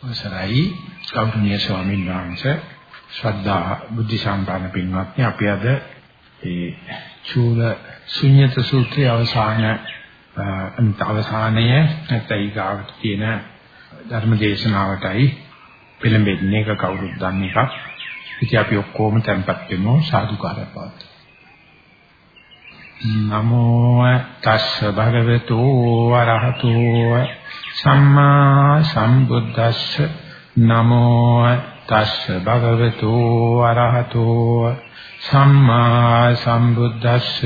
අවසරයි ගෞරවනීය ස්වාමීන් වහන්සේ ශ්‍රද්ධා බුද්ධ සම්පන්න පින්වත්නි අපි අද ඒ චූල ශුන්්‍යත සූත්‍රයේ අවසාන අන්ත අවසානයේ නැත්නම් ඊගාවට තියෙන ධර්ම දේශනාවටයි පෙළඹෙන්නේ ඒක කවුරුත් දන්න එකක්. ඉතින් අපි ඔක්කොම tempත් වෙමු සාදුකාරය පාත්. නමෝ තස්ස භගවතු වරහතෝ සම්මා සම්බුද්දස්ස නමෝ තස්ස භගවතු අරහතෝ සම්මා සම්බුද්දස්ස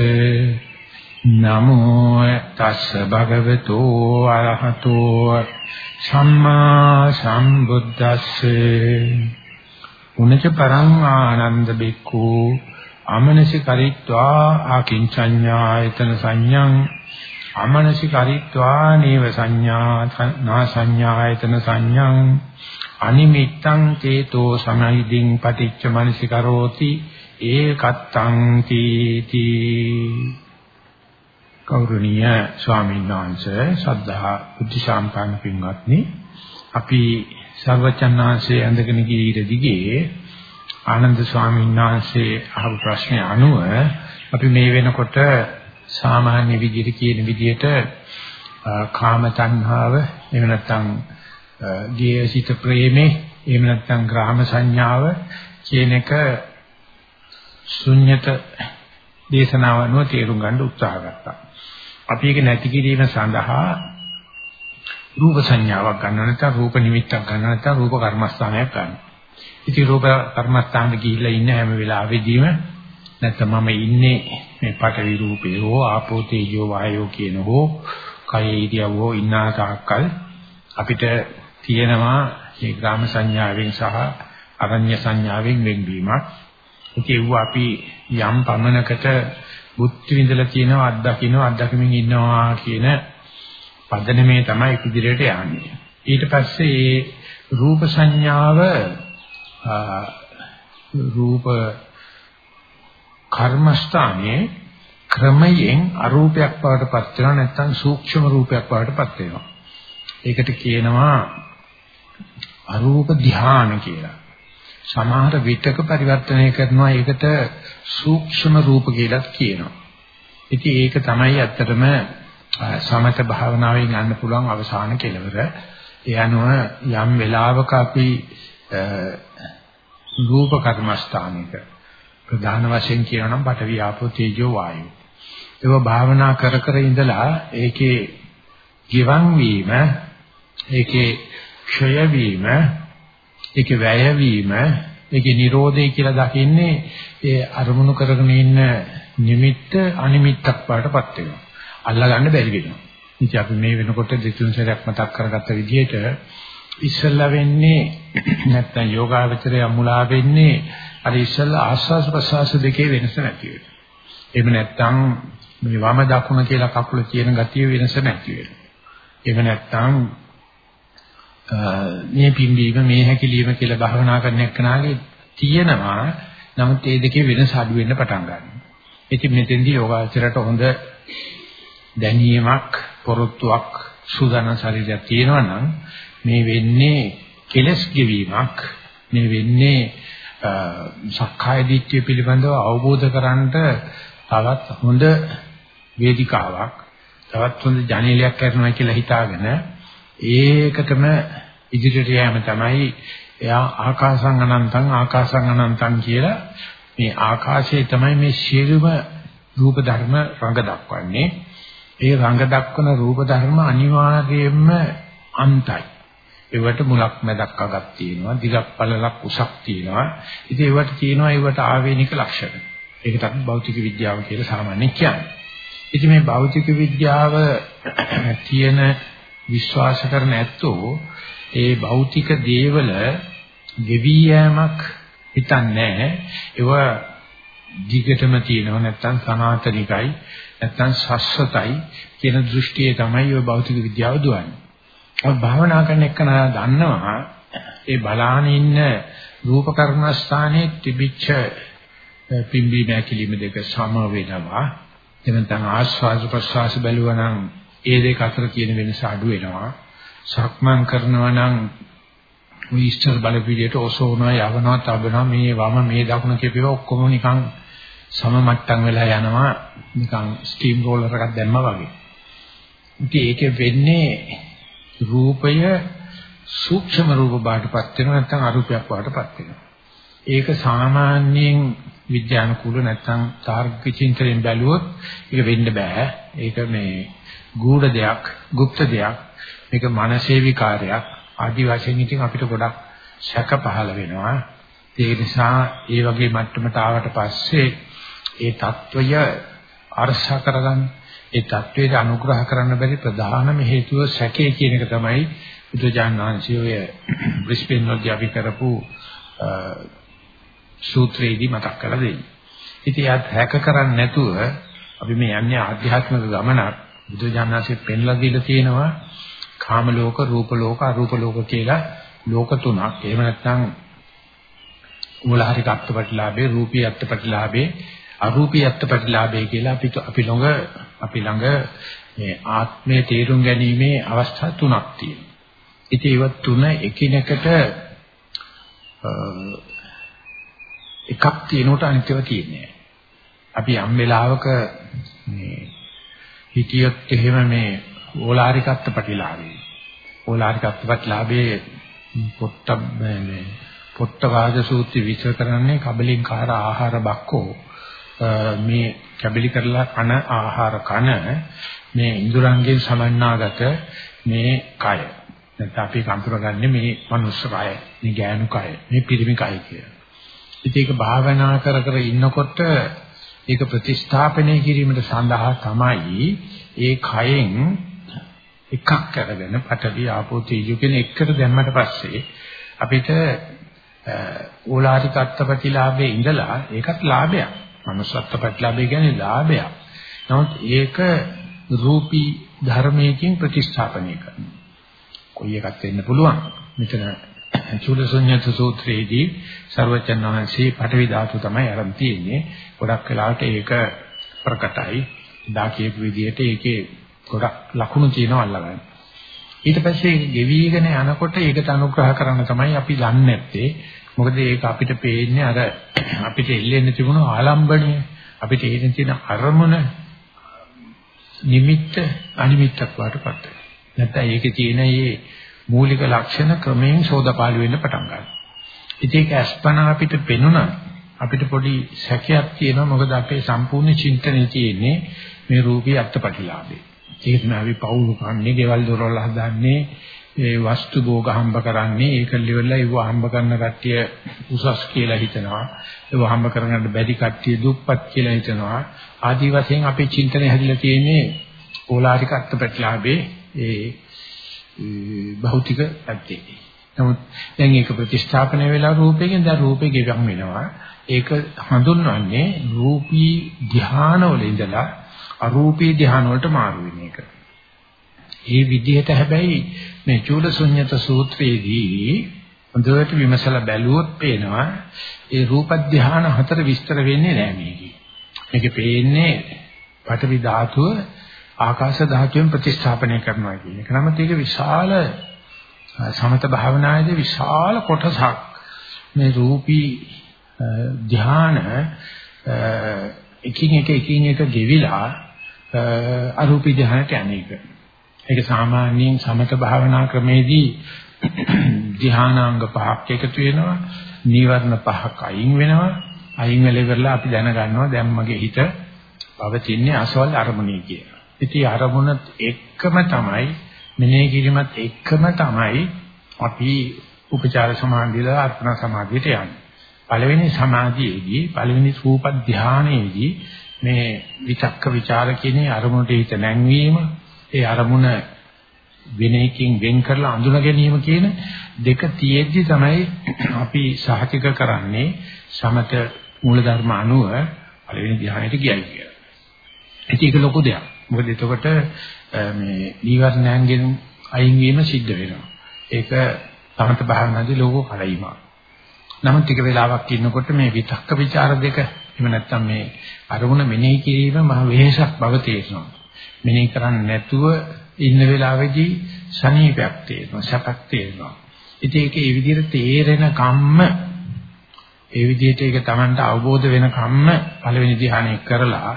නමෝ තස්ස භගවතු අරහතෝ සම්මා සම්බුද්දස්ස උනච පරං ආනන්ද බික්ඛු අමනසි කරිත්වා ආකින්චඤ්ඤායතන සංඤං අමනසිකරිත්වා නේව සංඥා නා සංඥායතන සංඥං අනිමිත්තං චේතෝ සමයිදින් පටිච්ච මනසිකරෝති ඒකත්තං තීති කෞරණීය ස්වාමීන් වහන්සේ සද්ධා බුද්ධ ශාම්පන්න පින්වත්නි අපි සර්වචන්නාංශයේ ඇඳගෙන ගියේ දිගේ ආනන්ද ස්වාමීන් වහන්සේ අහපු ප්‍රශ්නේ අනුව අපි මේ වෙනකොට සාමාන්‍ය විදිහට කියන විදිහට කාම තණ්හාව එහෙම නැත්නම් ගේසිත ප්‍රේමේ එහෙම නැත්නම් ග්‍රාම සංඥාව කියන එක ශුන්්‍යත දේශනාව අනුව තේරුම් ගන්න උත්සාහ ගත්තා. අපි ඒක නැති කිරීම සඳහා රූප සංඥාවක් ගන්න නැත්නම් රූප නිමිත්තක් ගන්න නැත්නම් රූප කර්මස්ථානයක් ගන්න. ඉතින් රූප කර්මස්ථානෙ ගිහිල්ලා ඉන්න හැම වෙලාවෙදීම නැත්නම් මම ඉන්නේ මේ පඨවි රූපේ හෝ ආපෝ තේජෝ වායෝ කියන හෝ කයේ ඉරියව් හෝ ඉන්නා තාක්කල් අපිට තියෙනවා මේ ග්‍රාම සංඥාවෙන් සහ අරඤ්‍ය සංඥාවෙන් වෙන්වීමක්. ඒකෙව අපි යම් පමණකට බුද්ධ විඳලා තියෙනවා අත්දකින්නවා අත්දැකීමින් ඉන්නවා කියන පදනමේ තමයි ඉදිරියට යන්නේ. ඊට පස්සේ රූප සංඥාව රූප කර්මස්ථානයේ ක්‍රමයෙන් අරූපයක් බවට පත් වෙනවා නැත්නම් සූක්ෂම රූපයක් බවට පත් වෙනවා. ඒකට කියනවා අරූප ධානය කියලා. සමහර විතක පරිවර්තනය කරනවා ඒකට සූක්ෂම රූප කියලා කියනවා. ඉතින් ඒක තමයි ඇත්තටම සමත භාවනාවෙන් යන්න පුළුවන් අවසාන කෙලවර. ඒ අනුව යම් වෙලාවක අපි රූප කර්මස්ථානික ප්‍රධාන වශයෙන් කියනවා නම් පඨවි ආපෝ තේජෝ වායෝ. ඒව භාවනා කර කර ඉඳලා ඒකේ ගිවන් වීම, ඒකේ ක්ෂය වීම, ඒකේ වැය වීම, ඒකේ Nirodhe කියලා දකින්නේ ඒ අරමුණු කරගෙන ඉන්න නිමිත්ත අනිමිත්තක් පාටපත් වෙනවා. අල්ලා ගන්න බැරි වෙනවා. ඉතින් අපි මේ වෙනකොට දෙතුන් සැරයක් මතක් කරගත්ත විදිහට ඉස්සල්ලා වෙන්නේ නැත්තම් යෝගාවචරය මුලා වෙන්නේ අර ඉස්සල්ලා ආස්වාස් ප්‍රසවාස දෙකේ වෙනස නැති වෙනවා. එහෙම නැත්නම් මේ වම දකුණ කියලා කකුල තියෙන ගතිය වෙනස නැති වෙනවා. එහෙම නැත්නම් මේ පිම්බීම මේ හැකිලිම කියලා භවනා කරන එක්කනාගේ තියෙනවා. නමුත් ඒ දෙකේ වෙනස අඩු වෙන්න පටන් ගන්නවා. ඉතින් මෙතෙන්දී යෝගාචරයට හොඳ දැනීමක්, පොරොත්තුවක්, සූදානම් ශරීරයක් තියෙනවා නම් මේ වෙන්නේ කෙලස් ගෙවීමක්. මේ වෙන්නේ සක්කාය දිට්ඨිය පිළිබඳව අවබෝධ කරගන්නට තවත් හොඳ වේදිකාවක් තවත් හොඳ ජනේලයක් කරනවා කියලා හිතාගෙන ඒකටම ඉදිරියට යෑම තමයි එයා ආකාසං අනන්තං ආකාසං අනන්තං කියලා මේ ආකාශයේ තමයි මේ සියලුම රූප ධර්ම රඟ දක්වන්නේ ඒ රඟ දක්වන රූප ධර්ම අනිවාර්යයෙන්ම අන්තයි ඒවට මුලක් මැදක් අගක් තියෙනවා දිගක් පළලක් උසක් තියෙනවා. ඉතින් ඒවට තියෙනවා ඒවට ආවේනික ලක්ෂණ. ඒකට අපි භෞතික විද්‍යාව කියලා සාමාන්‍යයෙන් කියන්නේ. ඉතින් මේ භෞතික විද්‍යාව තියෙන විශ්වාස කරන ඇත්තෝ ඒ භෞතික දේවල ගෙවි යෑමක් හිතන්නේ ඒව දිගටම තියෙනව නැත්නම් සනාතනිකයි නැත්නම් ශස්වතයි කියන දෘෂ්ටියේ තමයි ඔය භෞතික විද්‍යාව දුවන්නේ. ඔය භාවනා කරන එක දන්නවා. ඒ බලාන ඉන්න රූප කර්මස්ථානයේ තිබිච්ච පිම්බි මෑකිලිම දෙක සම වෙනවා. එතන ආස්වාද ප්‍රසවාස බැලුවා නම් ඒ දෙක අතර තියෙන වෙනස අඩු වෙනවා. සක්මන් කරනවා නම් ඔය ඉස්තර බලපිළියට ඔසෝනවා යවනවා තබනවා. මේ වම මේ දකුණ කියපේවා ඔක්කොම නිකන් සම මට්ටම් වෙලා යනවා. නිකන් ස්ටීම් රෝලර් එකක් දැම්මා වගේ. ඉතින් ඒකේ වෙන්නේ රූපය සූක්ෂම රූප බාටපත් වෙනවා නැත්නම් අරූපයක් බාටපත් වෙනවා. ඒක සාමාන්‍යයෙන් විද්‍යානුකූල නැත්නම් තාර්කික චින්තනයෙන් බැලුවොත් ඒක වෙන්න බෑ. ඒක මේ ගූඪ දෙයක්, গুপ্ত දෙයක්, මේක මානසික විකාරයක්. ආදි වශයෙන් ඉතින් අපිට ගොඩක් සැක පහළ වෙනවා. ඒ නිසා ඒ වගේ මට්ටමට ආවට පස්සේ ඒ తত্ত্বය අරසා කරගන්න ඒ தത്വයට අනුග්‍රහ කරන්න බැරි ප්‍රධානම හේතුව සැකේ කියන එක තමයි බුදුජානනාංශය ඔය බ්‍රිස්බේන් වලදී අපි කරපු සූත්‍රයේදී මතක් කරලා දෙන්නේ. ඉතින් යත් හැක කරන්නේ නැතුව අපි මේ යන්නේ ආධ්‍යාත්මික ගමනක් බුදුජානනාංශයෙන් පෙන්ලා දීලා තියෙනවා කාම ලෝක, රූප ලෝක, අරූප ලෝක කියලා ලෝක තුනක්. එහෙම නැත්නම් මූලහරි කප්පටිලාභේ, රූපී අත්පටිලාභේ, අරූපී අත්පටිලාභේ කියලා අපි අපි ළඟ අපි ළඟ මේ ආත්මය තේරුම් ගැනීමේ අවස්ථා තුනක් තියෙනවා. ඉතින් ඒව තුන එකිනෙකට එකක් තියෙනකොට අනිත්‍යව තියෙන්නේ. අපි යම් වෙලාවක මේ හිතියොත් එහෙම මේ ඕලාරිකත්ව ප්‍රතිලාභේ. ඕලාරිකත්ව ප්‍රතිලාභේ පොට්ට මේ පොට්ටවාද සූත්‍රය විචාර කරන්නේ කබලින්කාර ආහාර බක්කෝ මේ කැබලි කරලා කන ආහාර කන මේ ඉඳුරංගෙන් සමන්නාගත මේ කය නැත්නම් අපි කම්පුරගන්නේ මේ මනුස්ස කය මේ ගෑනු කය මේ පිරිමි කය කියලා. ඉතින් ඒක භාවනා කර කර ඉන්නකොට ඒක ප්‍රතිස්ථාපනය කිරීමට සඳහා තමයි ඒ කයෙන් එකක් අරගෙන පඨවි ආපෝ තේජෝ කියන එකට දැම්මට පස්සේ අපිට ඕලාරික අත්පටිලාභේ ඉඳලා ඒකත් ලාභයක්. Manussත්ව ප්‍රතිලාභය කියන්නේ ලාභයක්. නමුත් ඒක රූපී ධර්මයකින් ප්‍රතිස්ථාපනය කරනවා. කොයි එකක් වෙන්න පුළුවන්. මෙතන චූලසඤ්ඤත සූත්‍රයේදී ਸਰවචන් වහන්සේ පඨවි ධාතු තමයි අරන් තියෙන්නේ. ගොඩක් වෙලාවට ඒක ප්‍රකටයි. දා කියපු විදිහට ඒකේ ගොඩක් ලකුණු තියෙනවා අල්ලගන්න. ඊට පස්සේ ගෙවිගෙන යනකොට ඒකට අනුග්‍රහ කරන්න තමයි අපි දන්නේ නැත්තේ. මොකද ඒක අපිට පේන්නේ අර අපිට එල්ලෙන්න තිබුණු ආලම්බණය අපිට එන්න තියෙන අරමුණ නිමිත්ත අනිමිත්තක් වඩපත් වෙනවා. නැත්නම් ඒකේ තියෙන මේ මූලික ලක්ෂණ ක්‍රමයෙන් සෝදපාලු වෙන්න පටන් ගන්නවා. ඉතින් ඒක අස්පනා අපිට පෙනුණා අපිට පොඩි සැකයක් තියෙනවා මොකද අපේ සම්පූර්ණ චින්තනයේ තියෙන්නේ මේ රූපී අත්පටිලාභේ. ඒක තමයි අපි පවුල් කන්නේ, ගෙවල් දොරවල් හදන්නේ, ඒ වස්තු භෝග හම්බ කරන්නේ, ඒක ලෙවලා ඒව හම්බ කරන කට්ටිය උසස් කියලා හිතනවා. ඒව හම්බ කරගන්න බැරි කට්ටිය දුප්පත් කියලා හිතනවා. ආදි වශයෙන් අපේ චින්තනය හැදිලා තියෙන්නේ ඕලාරික අත්පටිලාභේ ඒ භෞතික පැත්තේ. නමුත් දැන් ඒක ප්‍රතිස්ථාපනය වෙලා රූපයෙන් දැන් රූපේ ගෙවම් වෙනවා. ඒක හඳුන්වන්නේ රූපී ධානවල ඉඳලා අරූපී ධාන වලට මාරු වෙන එක. ඒ විදිහට හැබැයි මේ චූලසුඤ්ඤත සූත්‍රයේදී හොඳට විමසලා බැලුවොත් පේනවා ඒ රූප ධාන හතර විස්තර වෙන්නේ නැහැ මේකේ. මේකේ පේන්නේ පඨවි ධාතුව ආකාශ ධාතුවෙන් ප්‍රතිස්ථාපනය කරනවා කියන එක. නමුත් ඒක විශාල සමත භාවනායේදී විශාල කොටසක් මේ රූපී ධාන එකින් එක එකින් එක ගෙවිලා අරූපී ධානයට යන්නේක. ඒක සාමාන්‍යයෙන් සමත භාවනා ක්‍රමේදී ධානාංග පහක් එකතු වෙනවා. නීවරණ පහක් අයින් වෙනවා. අයින් වෙලා ඉවරලා අපි දැනගන්නවා දැන් මගේ හිත පවතින්නේ අසවල් අරමුණේ කියලා. ඉතින් අරමුණත් එක්කම තමයි මෙනෙහි කිරීමත් එක්කම තමයි අපි උපචාර සමාධියලා අර්පණ සමාධියට යන්නේ. පළවෙනි සමාධියේදී පළවෙනි රූප ධානයේදී මේ විචක්ක ਵਿਚාර කියන අරමුණට හිත නැංවීම ඒ අරමුණ විනයකින් වෙන් කරලා අඳුන ගැනීම කියන දෙක තියෙද්දි තමයි අපි සහතික කරන්නේ සමත මූලධර්ම අනුව පළවෙනි ධ්‍යානයට ගියයි කියලා. ඒක ලොකු දෙයක්. මොකද එතකොට මේ නීවරණයන්ගෙන් අයින් වීම සිද්ධ වෙනවා. ඒක තමත භාවනාදී ලෝක කලීමක්. නමුත් ටික වෙලාවක් ඉන්නකොට මේ විතක්ක ਵਿਚාර දෙක එහෙම නැත්නම් මේ අරමුණ මෙනෙහි කිරීම මහ වෙහෙසක් බව තේරෙනවා. මෙනෙහි කරන්නේ නැතුව ඉන්න වෙලාවේදී සනීපයක් තේරෙනවා, සැපක් තේරෙනවා. ඉතින් ඒක ඒ විදිහට තේරෙන කම්ම ඒ විදිහට ඒක Tamanට අවබෝධ වෙන කම්ම පළවෙනි ධ්‍යානෙ කරලා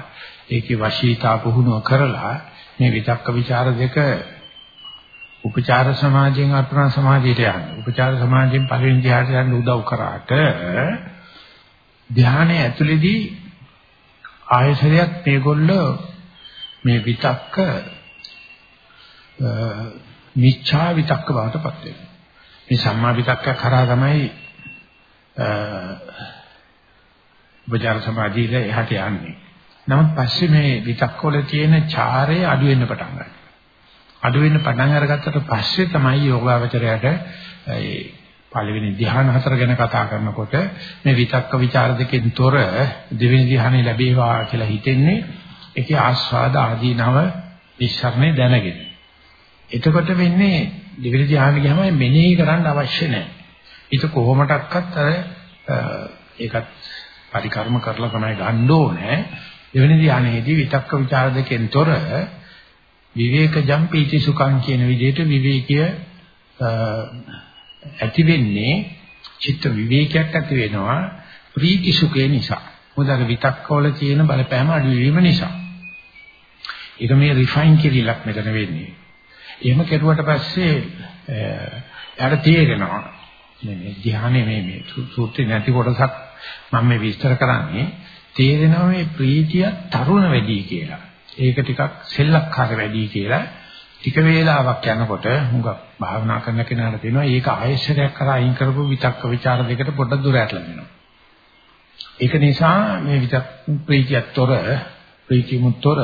ඒකේ වශීතා පුහුණුව කරලා මේ විතක්ක ਵਿਚාර දෙක උපචාර සමාජයෙන් අර්පණ සමාජයට යන්න. උපචාර සමාජයෙන් පළවෙනි ධ්‍යානයට යන්න උදව් කරාට ධ්‍යානය ඇතුළේදී ආයසරයක් මේගොල්ලෝ මේ විතක්ක මිච්ඡා විතක්ක බවටපත් වෙනවා. මේ සම්මා විතක්ක කරා තමයි උපචාර සමාධියේ එහාට යන්නේ. නමුත් පස්සේ මේ විතක්කවල තියෙන චාරය අඩු වෙන්න පටන් ගන්නවා. අඩු වෙන්න පටන් අරගත්තට පස්සේ තමයි යෝගාවචරයට ඒ පළවෙනි ධ්‍යාන හතර ගැන කතා කරනකොට මේ විතක්ක ਵਿਚාර දෙකෙන් තොර දෙවෙනි ධ්‍යානෙ ලැබේවා කියලා හිතෙන්නේ ඒකේ ආස්වාද ආදීනව විශ්රණය දැනගෙන. එතකොට වෙන්නේ දෙවෙනි ධ්‍යානෙ ගියාම මෙනෙහි කරන්න අවශ්‍ය නැහැ. ඒක කොහොමඩක්වත් අර ඒකත් පරිකර්ම කරලා තමයි ගන්න ඕනේ. දෙවෙනි ධ්‍යානයේදී විතක්ක ਵਿਚාර දෙකෙන් තොර විවේකජම් පීති සුඛං කියන විදිහට විවේකීය ඇති වෙන්නේ චිත්ත විවේකයක් ඇති වෙනවා ප්‍රීති සුඛේ නිසා. මොකද අර විතක්කවල තියෙන බලපෑම අඩු වීම නිසා. ඒක මේ රිෆයින් කිරීලක් මෙතන වෙන්නේ. එහෙම කෙරුවට පස්සේ යාට තේරෙනවා මේ ධ්‍යානෙ මේ මේ සූත්‍රේ නැති කොටසක් මම මේ විස්තර කරන්නේ තේරෙනවා මේ ප්‍රීතිය තරුණ වැඩි කියලා. ඒක ටිකක් සෙල්ලක්කාර වැඩි කියලා ටික වේලාවක් යනකොට හුඟක් භාවනා කරන කෙනාට තේනවා මේක ආයශ්‍රයක් කරා අයින් කරපු විතක්ක ਵਿਚාර දෙකට පොඩ්ඩක් දුර ඇටලනවා. ඒක නිසා මේ විතක් ප්‍රීතියතොර ප්‍රීතිමුත්තර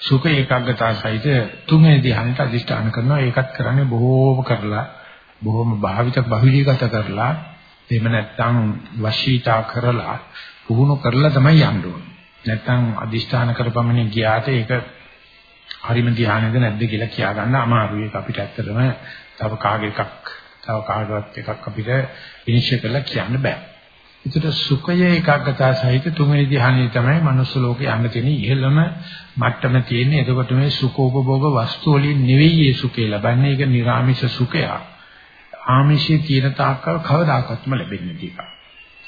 සුඛ ඒකාග්‍රතාව සහිත තුන්වෙනි ධ්‍යානට අධිෂ්ඨාන කරනවා ඒකත් කරන්නේ බොහෝම කරලා බොහෝම භාවිත බහුලීගත කරලා එහෙම නැත්නම් වශීතා කරලා පුහුණු කරලා තමයි යන්න ඕනේ. නැත්නම් අදිෂ්ඨාන කරපමණින් ගියාට ඒක හරිම ධානයද නැද්ද කියලා කියා ගන්න අමාරුයි. ඒක අපිට ඇත්තටම තව කාගේ එකක් තව කාගවත් එකක් අපිට විනිශ්චය කරලා කියන්න බෑ. ඒකට සුඛය ඒකාග්‍රතාව සහිත තුන්වෙනි ධානය තමයි මනුස්ස ලෝකේ යන්න තියෙන ඉහළම මට්ටම තියෙන්නේ. එතකොට මේ සුඛෝපභෝග වස්තු වලින් නෙවෙයි ඒ සුඛය ලබන්නේ. ඒක නිර්ආමිෂ සුඛයක්. ආමිෂයේ තියෙන තාක්කල් කවදාකවත්ම ලැබෙන්නේ නැහැ.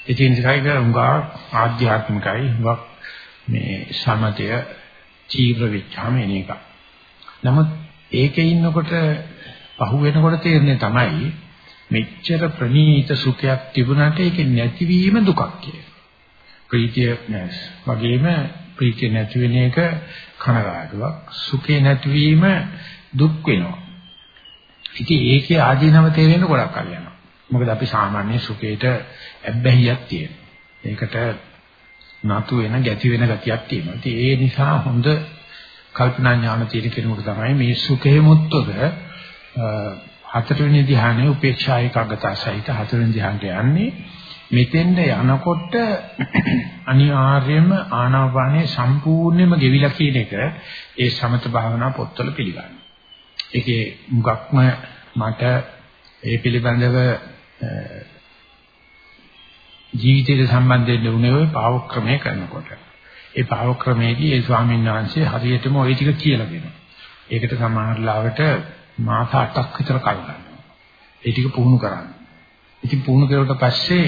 ඒ නිසා ඒක උඟා ආධ්‍යාත්මිකයි උඟා මේ සමතය චීව්‍ර වෙච්චාම එන එක. නමුත් ඒකේ ඉන්නකොට පහු වෙනකොට තේරෙන්නේ තමයි මෙච්චර ප්‍රණීත සුඛයක් තිබුණාට ඒකේ නැතිවීම දුකක් කියලා. ප්‍රීතිය නැස්. වගේම ප්‍රීතිය නැති වෙන එක කනගාටුවක්. සුඛේ නැතිවීම දුක් වෙනවා. ඉතින් ඒකේ ආදීනව තේරෙන්න ගොඩක් කල් යනවා. මොකද අපි සාමාන්‍ය සුඛේට ඇබ්බැහියක් තියෙනවා. ඒකට නතු වෙන ගැති වෙන ගතියක් තියෙනවා. ඉතින් ඒ නිසා හොඳ කල්පනා ඥාන තියෙන කෙනෙකුට තමයි මේ සුඛේ මුත්තර හතරවෙනි ධ්‍යානයේ උපේක්ෂා ඒකාග්‍රතාව සහිත හතරවෙනි ධ්‍යානට යන්නේ. මෙතෙන්ද යනකොට අනිවාර්යයෙන්ම ආනාපානයේ සම්පූර්ණයෙන්ම ගෙවිලා කියන එක ඒ සමත භාවනා පොත්වල පිළිගන්නවා. ඒකේ මුගක්ම මට ඒ පිළිබඳව ජීවිතයට සම්බන්ධ වෙන්න උනේ ওই පාවක්‍රමය කරනකොට. ඒ පාවක්‍රමයේදී ඒ ස්වාමීන් වහන්සේ හරියටම ওই ටික කියලා දෙනවා. ඒකට සමහරලාවට මාස 8ක් විතර කල් ගන්නවා. ඒ ටික පුහුණු කරන්න. ඉතින් පුහුණු කරුවට පස්සේ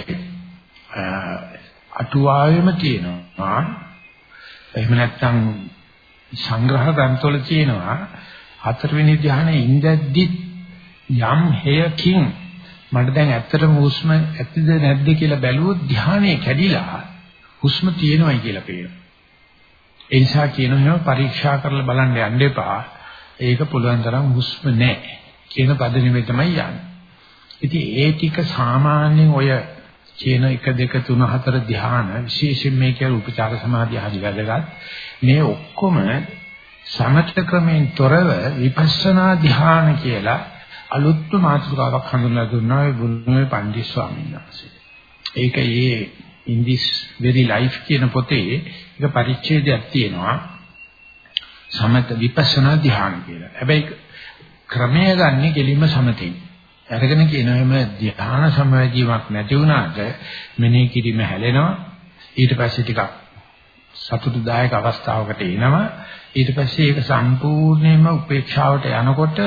අටුවාවෙම තියෙනවා. එහෙම නැත්නම් සංග්‍රහ ග්‍රන්ථවල තියෙනවා හතරවෙනි ධ්‍යානයේ ඉඳද්දි යම් හේයකින් මට දැන් ඇත්තටම හුස්ම ඇතිද නැද්ද කියලා බැලුවොත් ධානයේ කැඩිලා හුස්ම තියෙනවයි කියලා පේනවා. ඒ නිසා කියනවා පරීක්ෂා කරලා බලන්න යන්න එපා. ඒක පුළුවන් තරම් හුස්ම නැහැ කියන පදනමේ තමයි යන්නේ. ඉතින් ඒ ටික සාමාන්‍යයෙන් ඔය කියන 1 2 3 4 ධ්‍යාන විශේෂයෙන් මේ කියන උපචාර සමාධිය හරි වැදගත්. මේ ඔක්කොම සමථ ක්‍රමයෙන් තොරව විපස්සනා ධ්‍යාන කියලා අලුත්ම මාතෘකාවක් හඳුන්වලා දුන්නා ඒ බුදුමේ පණ්ඩිත ස්වාමීන් වහන්සේ. ඒක ඒ in this very life කියන පොතේ එක පරිච්ඡේදයක් තියෙනවා. සමත විපස්සනා ධ්‍යාන කියලා. හැබැයි ක්‍රමය ගන්න කෙලින්ම සමතෙන්. අරගෙන කියනවා එම ධ්‍යාන සමවැදීමක් නැති වුණාට මෙනෙහි කිරීම හැලෙනවා. ඊට පස්සේ ටිකක් සතුටුදායක අවස්ථාවකට එනවා. ඊට පස්සේ ඒක සම්පූර්ණයෙන්ම උපේක්ෂාවට යනකොට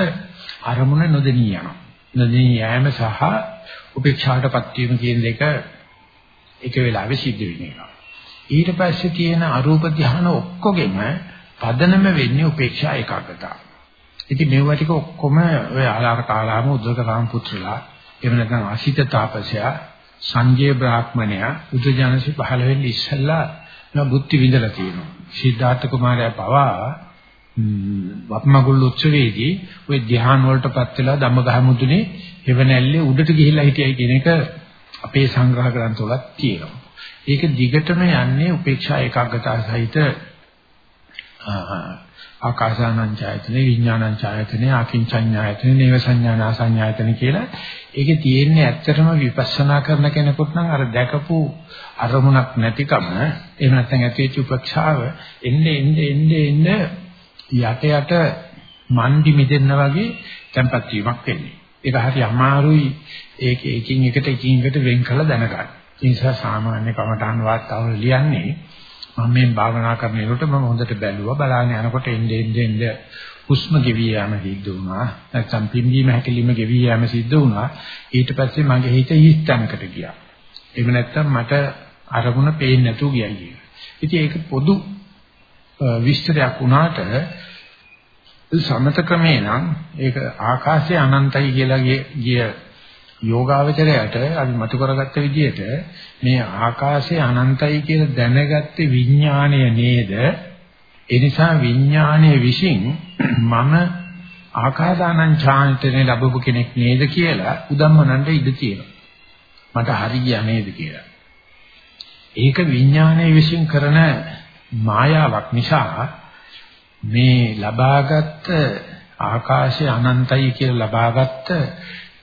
අරමුණ නොදෙනී යනවා. නදී යෑම සහ උපේක්ෂාටපත් වීම කියන දෙක එක වෙලාවෙ සිද්ධ වෙනවා. ඊට පස්සේ තියෙන අරූප ධ්‍යාන ඔක්කොගෙම පදනම වෙන්නේ උපේක්ෂා ඒකාග්‍රතාව. ඉතින් මේවා ටික ඔක්කොම ඔය ආලාර කාලාම උද්දක රාම පුත්‍රලා එහෙම නැත්නම් අසිත තාපසයා සංජය බ්‍රාහ්මණයා උද්දජනසි පහළ වෙන්නේ ඉස්සෙල්ලා නා බුද්ධි විඳලා තියෙනවා. සිද්ධාර්ථ කුමාරයා පවා වප්මගුල් උත්සවයේදී ওই ධ්‍යාන වලටපත් වෙලා ධම්මගහ මුදුනේ එවනැල්ලේ උඩට ගිහිල්ලා හිටියයි කියන එක අපේ සංග්‍රහ ග්‍රන්ථවලත් තියෙනවා. ඒක දිගටම යන්නේ උපේක්ෂා ඒකාග්‍රතාව සහිත ආකාසානං ඡායතන විඥානං ඡායතන ආකින්චඤ්ඤායතන නේව සංඥානා සංඥායතන කියලා ඒකේ තියෙන්නේ ඇත්තටම විපස්සනා කරන කෙනෙකුට නම් අර දැකපු අරමුණක් නැතිකම එහෙම නැත්නම් ඇතිවෙච්ච උපේක්ෂාව එන්නේ එන්නේ එන්නේ එන්නේ යට යට මන්දි මිදෙන්න වගේ tempat වීමක් වෙන්නේ. ඒක හරි අමාරුයි ඒක එකින් එකට එකින් එකට වෙන් කරලා දැනගන්න. ඒ නිසා සාමාන්‍ය කමඨාන් වාර්තාවල ලියන්නේ මම මේ භාවනා කරනකොට මම හොඳට බැලුවා. බලාගෙන යනකොට එන්නේ එන්නේ හුස්ම ගෙවි යාම සිද්ධ වුණා. නැත්නම් පිම්බීම හැකිලිම ගෙවි යාම සිද්ධ වුණා. ඊට පස්සේ මගේ හිත හිස්තැනකට ගියා. එහෙම නැත්නම් මට අරමුණ පේන්නේ නැතුව ගියයි කියන. ඉතින් ඒක පොදු විස්තරයක් වුණාට සමත ක්‍රමේ නම් ඒක ආකාශයේ අනන්තයි කියලා ගිය යෝගාවචරයට අපි මතු කරගත්ත විදිහට මේ ආකාශය අනන්තයි කියලා දැනගත්තේ විඥාණය නේද? ඒ නිසා විඥාණය විසින් මම ආකාදානං ඡාන්තනේ ලැබපු කෙනෙක් නේද කියලා උදම්මනන්ට ඉඩ තියෙනවා. මට හරිය නේද කියලා. ඒක විඥාණය විසින් කරන මායාවක් නිසා මේ ලබාගත් ආකාශය අනන්තයි කියලා ලබාගත්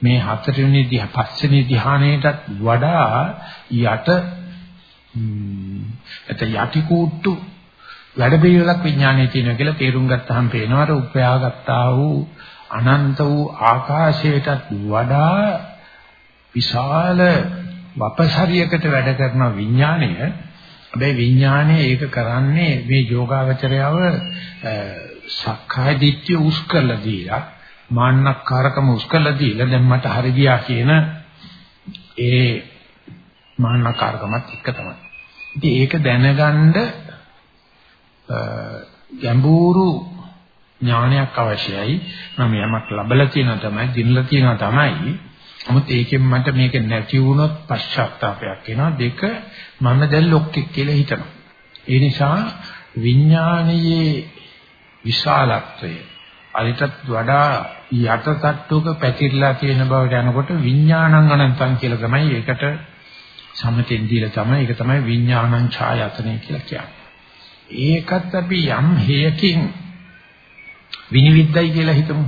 මේ හතරවෙනි ධ්‍යාන පස්වෙනි ධ්‍යානයටත් වඩා යට එත යටි කූට්ටු වැඩ පිළිවෙලක් විඥානයේ තියෙනවා කියලා තේරුම් ගත්තාම පේනවා. අර උපයාගත්තා වූ අනන්ත වූ ආකාශයටත් වඩා විශාල වපසරියකට වැඩ කරන විඥානය. හැබැයි විඥානය ඒක කරන්නේ මේ යෝගාවචරයව සක්කාය දිට්ඨිය උස් කරලා දීලා මාන්නක්කාරකම උස්කලා දීලා දැන් මට හරි ගියා කියන ඒ මාන්නක්කාරකමත් එක තමයි. ඉතින් ඒක දැනගන්න ගැඹුරු ඥානයක් අවශ්‍යයි. මම යමක් ලබලා තියෙනවා තමයි, දිනලා තියෙනවා තමයි. නමුත් ඒකෙන් මට මේක නැති වුණොත් පශ්චාත්තාවයක් එනවා. දෙක මම දැන් ලොක්ෙක් කියලා හිතනවා. ඒ නිසා විඥානයේ විශාලත්වය අරිටත් වඩා යට තට්ටුවක පැතිරලා තියෙන බවට යනකොට විඥානං අනන්තං කියලා තමයි ඒකට සමතෙන් දීලා තමයි ඒක තමයි විඥානං ඡායතනෙ කියලා කියන්නේ. ඒකත් අපි යම් හේයකින් විනිවිදයි කියලා හිතමු.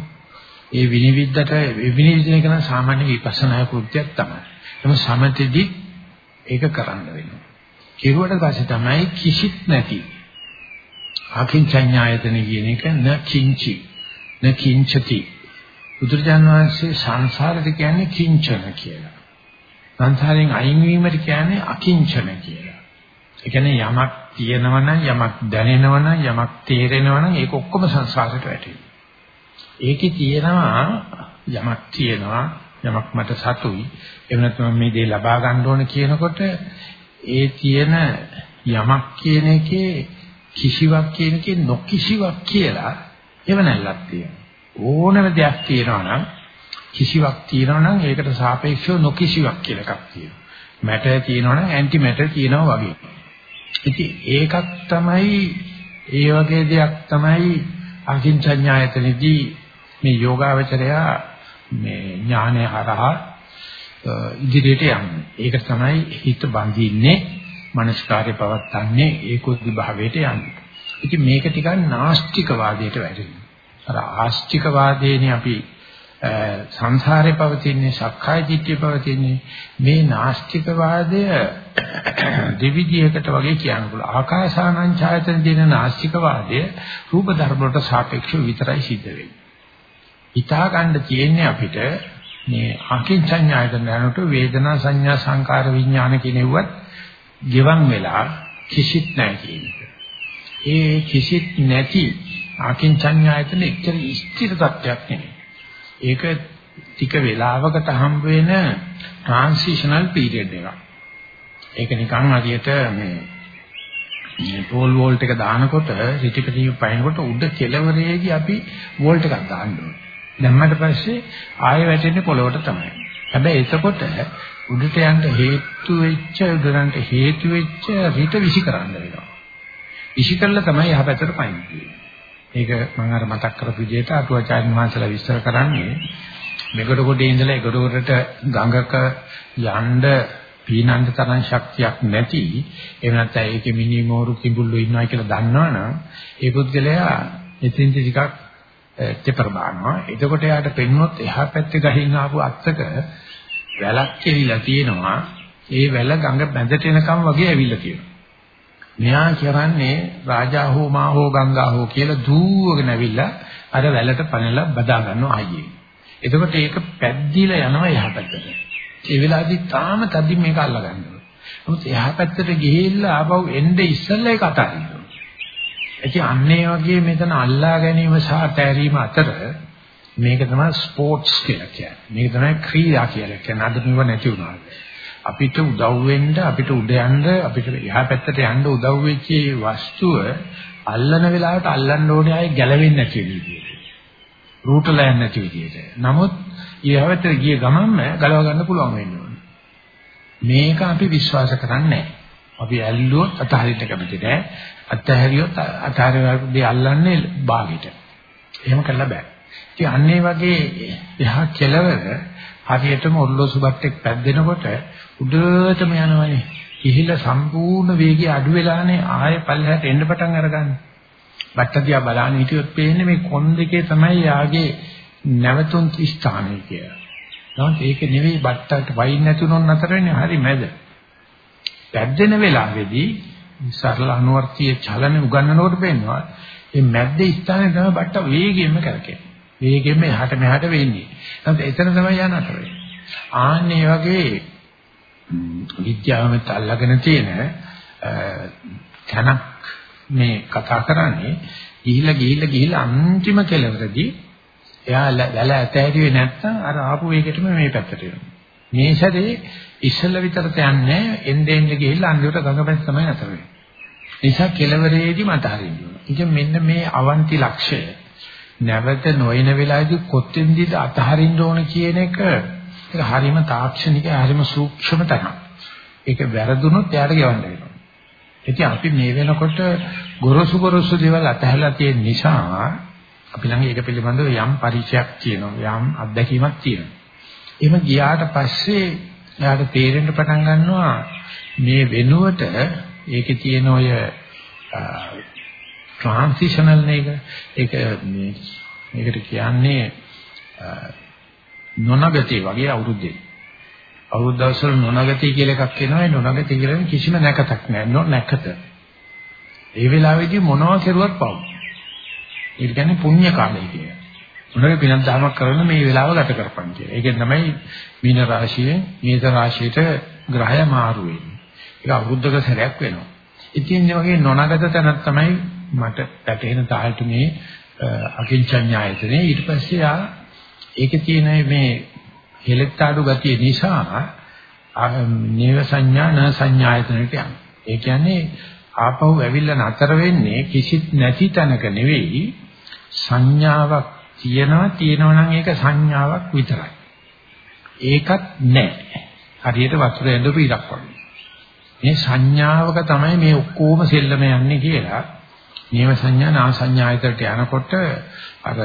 ඒ විනිවිදට විනිවිදන එක නම් සාමාන්‍ය විපස්සනා කෘත්‍යයක් තමයි. එතන සමතෙදි ඒක කරන්න වෙනවා. කෙරුවට පස්සේ තමයි කිසිත් නැති අකින්චඤ්ඤායතන කියන එක න කිංචි න කිංචති බුදුරජාණන් වහන්සේ සංසාරෙට කියන්නේ කිංචන කියලා. සංසාරයෙන් අයින් වීමට කියන්නේ අකිංචන කියලා. ඒ කියන්නේ යමක් තියෙනවා නම් යමක් දැනෙනවා නම් යමක් තේරෙනවා නම් ඒක ඔක්කොම සංසාරයට වැටෙනවා. ඒකේ තියෙනවා යමක් තියෙනවා යමක් මට සතුයි එහෙම නැත්නම් මේ දේ ලබා ගන්න ඕන කියනකොට ඒ තියෙන යමක් කියන එකේ කිසිවක් කියන එකේ නොකිසිවක් කියලා එවනල්ලක් තියෙනවා. ඕනම දෙයක් තියෙනවා නම් කිසිවක් තියෙනවා නම් ඒකට සාපේක්ෂව නොකිසිවක් කියලා එකක් තියෙනවා. මැටර් තියෙනවා නම් ඇන්ටි මැටර් තියෙනවා වගේ. ඉතින් ඒකක් තමයි ඒ වගේ දෙයක් තමයි අකින්චඤ්ඤායතනදී මේ යෝගාවචරයා මේ ඥානය හරහා ඉදිරියට යන්නේ. ඒක තමයි හිත බඳින්නේ, මනස්කාරය පවත්න්නේ ඒකෝදි භාවයට යන්නේ. ඉතින් මේක ටිකක් නාස්තිකවාදයට වැටෙනවා. අර ආස්තිකවාදයේනේ අපි සංසාරේ පවතින්නේ සක්කාය දිට්ඨිය පවතින්නේ මේ නාස්තිකවාදය දෙවිදියකට වගේ කියන්න පුළුවන් ආකාසානං ඡායතන දින නාස්තිකවාදය රූප ධර්ම වලට සාපේක්ෂව විතරයි සිද්ධ වෙන්නේ. හිතා ගන්න තියෙන්නේ අපිට මේ අකින්චඤ්ඤායතන යනකොට වේදනා සංඥා සංකාර විඥාන කියනෙව්වත් ගෙවන් වෙලා කිසිත් නැහැ කියන එක. ඒ කිසිත් නැති ආකින්චඤ්ඤායතන එච්චර ස්ථිර තත්ත්වයක් නෙමෙයි. ඒක ටික වෙලාවකට හම්බ වෙන ට්‍රාන්සිෂනල් පීරියඩ් එකක්. ඒක නිකන් හරියට මේ මේ පෝල් වෝල්ට් එක දානකොට රිටිපිටිය පයින්කොට උඩ කෙළවරේදී අපි වෝල්ට් එකක් දාන්න ඕනේ. දැම්මට පස්සේ ආයෙ වැටෙන්නේ පොළොවට තමයි. හැබැයි එතකොට උඩට යන්න හේතු වෙච්ච උඩරන්ට හේතු වෙච්ච රිට විසි කරන්න වෙනවා. විසි කළා තමයි යහපැතට පයින්නේ. ඒක මම අර මතක් කරපු විදිහට අටුවාචාර්ය මහසලා විස්තර කරන්නේ මෙගොඩ කොටේ ඉඳලා එගොඩ කොටට ගඟක යන්න පීනන්න තරම් ශක්තියක් නැති එහෙම නැත්නම් ඒකේ මිනි මෝරු කිඹුල්ලෝ ඉන්නවා කියලා දන්නවනම් ඒ පුද්ගලයා එතින්ද ටිකක් තෙපර දානවා එතකොට යාට පෙන්වොත් එහා පැත්තේ ගහින් ආපු අත්තක වැලක් කෙලිලා තියෙනවා. ඒ වැල ගඟ බැඳට එනකම් වගේ ඇවිල්ලා තියෙනවා. මෙයා කරන්නේ රාජා හෝ මා හෝ ගංගා හෝ කියලා දූවගෙන ඇවිල්ලා අර වැලට පනලා බදා ගන්නවා ආයේ එතකොට ඒක පැද්දිලා යනවා එහා පැත්තට ඒ වෙලාවේදී තාම තදින් මේක අල්ල ගන්නවා. නමුත් එහා පැත්තට ගිහිල්ලා ආපහු එnde ඉස්සෙල්ලා ඒක අතාරිනවා. ඒ අන්නේ වගේ මෙතන අල්ලා ගැනීම සහ තැරීම අතර මේක තමයි ස්පෝර්ට්ස් කියලා කියන්නේ. මේක තමයි ක්‍රීඩා කියලා කියන්නේ. අද මේව නැති වුණා. අපිට උදව් වෙන්න අපිට උඩ යන්න අපිට එහා පැත්තට යන්න උදව් වෙච්ච වස්තුව අල්ලන වෙලාවට අල්ලන්න ඕනේ ආයේ ගැලවෙන්නේ නැති විදිහට. රූටලා යන්නේ නැති විදිහට. නමුත් ඊයවට ගිය ගමන්ම ගලව ගන්න පුළුවන් වෙන්න ඕනේ. මේක අපි විශ්වාස කරන්නේ අපි ඇල්ලුවොත් අතහරින්න කැමති නෑ. අතහැරියොත් අතහැරියදී අල්ලන්නේ බාගෙට. එහෙම කළා බෑ. ඉතින් අන්නේ වගේ එහා කෙලවර හරියටම ඔර්ලෝසු බට්ටෙක් පැද්දෙනකොට උඩටම යනවනේ. ඉහිල සම්පූර්ණ වේගය අඩු වෙලානේ ආයෙ පල්ලෙහාට එන්න පටන් අරගන්නේ. බට්ට දිහා බලන්න හිටියොත් පේන්නේ මේ කොන් දෙකේ තමයි යාගේ නැවතුම් ස්ථානය කියලා. නමුත් ඒක නෙවෙයි බට්ටට වයින් නැතුනොත් අතර වෙන්නේ හරි මැද. පැද්දෙන වෙලාවේදී සරල අනුවර්තීය චලන උගන්නනකොට පේනවා මේ මැද්ද ස්ථානේ තමයි බට්ට වේගෙන්ම කරකෙන්නේ. වේගෙන්ම එහාට මෙහාට වෙන්නේ. නමුත් එතන තමයි යන අතර වෙන්නේ. ආන්නේ වගේ විද්‍යාවෙත් අල්ලගෙන තියෙන තැනක් මේ කතා කරන්නේ ගිහිල්ලා ගිහිල්ලා ගිහිල්ලා අන්තිම කෙලවරදී එයා වැල ඇතෑරියේ නැත්නම් අර ආපු වේගෙටම මේ පැත්තට එනවා. මේ සැරේ ඉස්සෙල්ල විතරට යන්නේ එnde end ගිහිල්ලා අන්තිමට ගඟපැත්ත තමයි අතර වෙන්නේ. නිසා කෙලවරේදී මත හරින්න ඕන. ඉතින් මෙන්න මේ අවන්ති ලක්ෂය නැවත නොයන වෙලාවේදී කොතෙන්දීද අතහරින්න ඕන කියන එක ඒක හරීම තාක්ෂණික හරීම සූක්ෂම තැනක්. ඒක වැරදුනොත් එයාට ගෙවන්න වෙනවා. ඉතින් අපි මේ වෙනකොට ගොරොසු ගොරොසු දේවල් අතහැලා තියෙන නිසා අපි ළඟ ඒක පිළිබඳව යම් පරිචයක් තියෙනවා යම් අත්දැකීමක් තියෙනවා. එහෙම ගියාට පස්සේ එයාට තේරෙන්න පටන් ගන්නවා මේ වෙනුවට ඒකේ තියෙන ඔය ට්‍රාන්සිෂනල් නේද ඒක මේ මේකට කියන්නේ නොනගති වගේ අවුරුද්දේ අවුරුදු දවස්වල නොනගති කියලා එකක් එනවා ඒ නොනගති කියලා කිසිම නැකතක් නැහැ නොනැකත ඒ වෙලාවේදී මොනවා කෙරුවත් පව් ඒක කියන්නේ පුණ්‍ය කාලය කියන්නේ. උනගේ පිනක් දහමක් කරන මේ වෙලාව ගත කරපන් කියලා. ඒකෙන් තමයි මීන රාශියේ මේස රාශියට ග්‍රහය මාරු වෙන්නේ. ඒක අවුරුද්දක සැරයක් වෙනවා. ඉතින් මේ වගේ නොනගත තැනක් තමයි මට පැටහෙන තාලට මේ අකින්චඤ්ඤායතනේ ඊට පස්සේ ආ ඒකේ තියෙන මේ හෙලෙත්තාඩු ගතිය නිසා නේව සංඥා න සංඥායතනට යනවා. ඒ කියන්නේ ආපහු ඇවිල්ලා නතර වෙන්නේ කිසිත් නැති තැනක නෙවෙයි සංඥාවක් තියෙනවා තියෙනවා නම් ඒක සංඥාවක් විතරයි. ඒකත් නැහැ. හරියට වතුර ඇඳපු ඉරක් වගේ. මේ සංඥාවක තමයි මේ ඔක්කොම සෙල්ලම යන්නේ කියලා. නේව සංඥා නා සංඥායතට යනකොට අර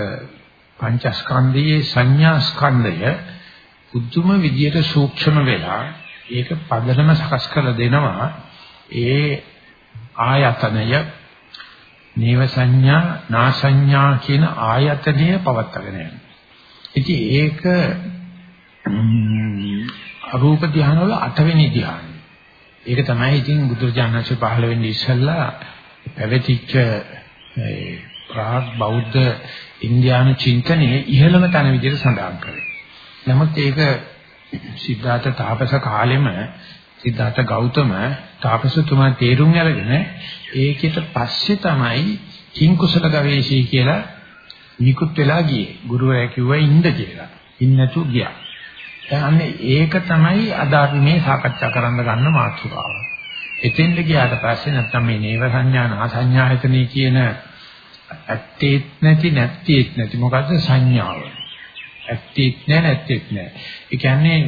පංචස්කන්ධයේ සංඥා ස්කන්ධය බුද්ධම විදියට සූක්ෂම වෙලා ඒක පදනම සකස් කරලා දෙනවා. ඒ ආයතනය නේව සංඥා නා සංඥා කියන ආයතනය පවත්වාගෙන යනවා. ඉතින් ඒක අරූප ධානවල අටවෙනි ධානය. ඒක තමයි ඉතින් බුදුරජාණන්සේ පහළ වෙන්නේ ඉස්සෙල්ලා පැවතිච්ච ප්‍රාග් බෞද්ධ ඉන්දියානු චින්තනයේ ඉහළම තැන විදිහට සඳහන් කරේ. නමුත් ඒක සිද්ධාර්ථ තාපස කාලෙම සිද්ධාර්ථ ගෞතම තාපසතුමා තේරුම් අරගෙන ඒකෙට පස්සේ තමයි කිං කුසල ගවේෂී කියලා නිකුත් වෙලා ගියේ. ගුරුවරයා කිව්වා ඉන්න කියලා. ඉන්නතු ගියා. දැන් ඒක තමයි අද අපි මේ සාකච්ඡා කරන්න ගන්න මාතෘකාව. එතෙන්ද ගියාට පස්සේ නැත්තම් මේ නේව සංඥා නාසඤ්ඤායතනෙ කියන ඇත්තේත් නැති නැත්තේත් නැති මොකද්ද සංඥාව. ඇත්තේත් නැහැ නැත්තේත් නැහැ. ඒ කියන්නේ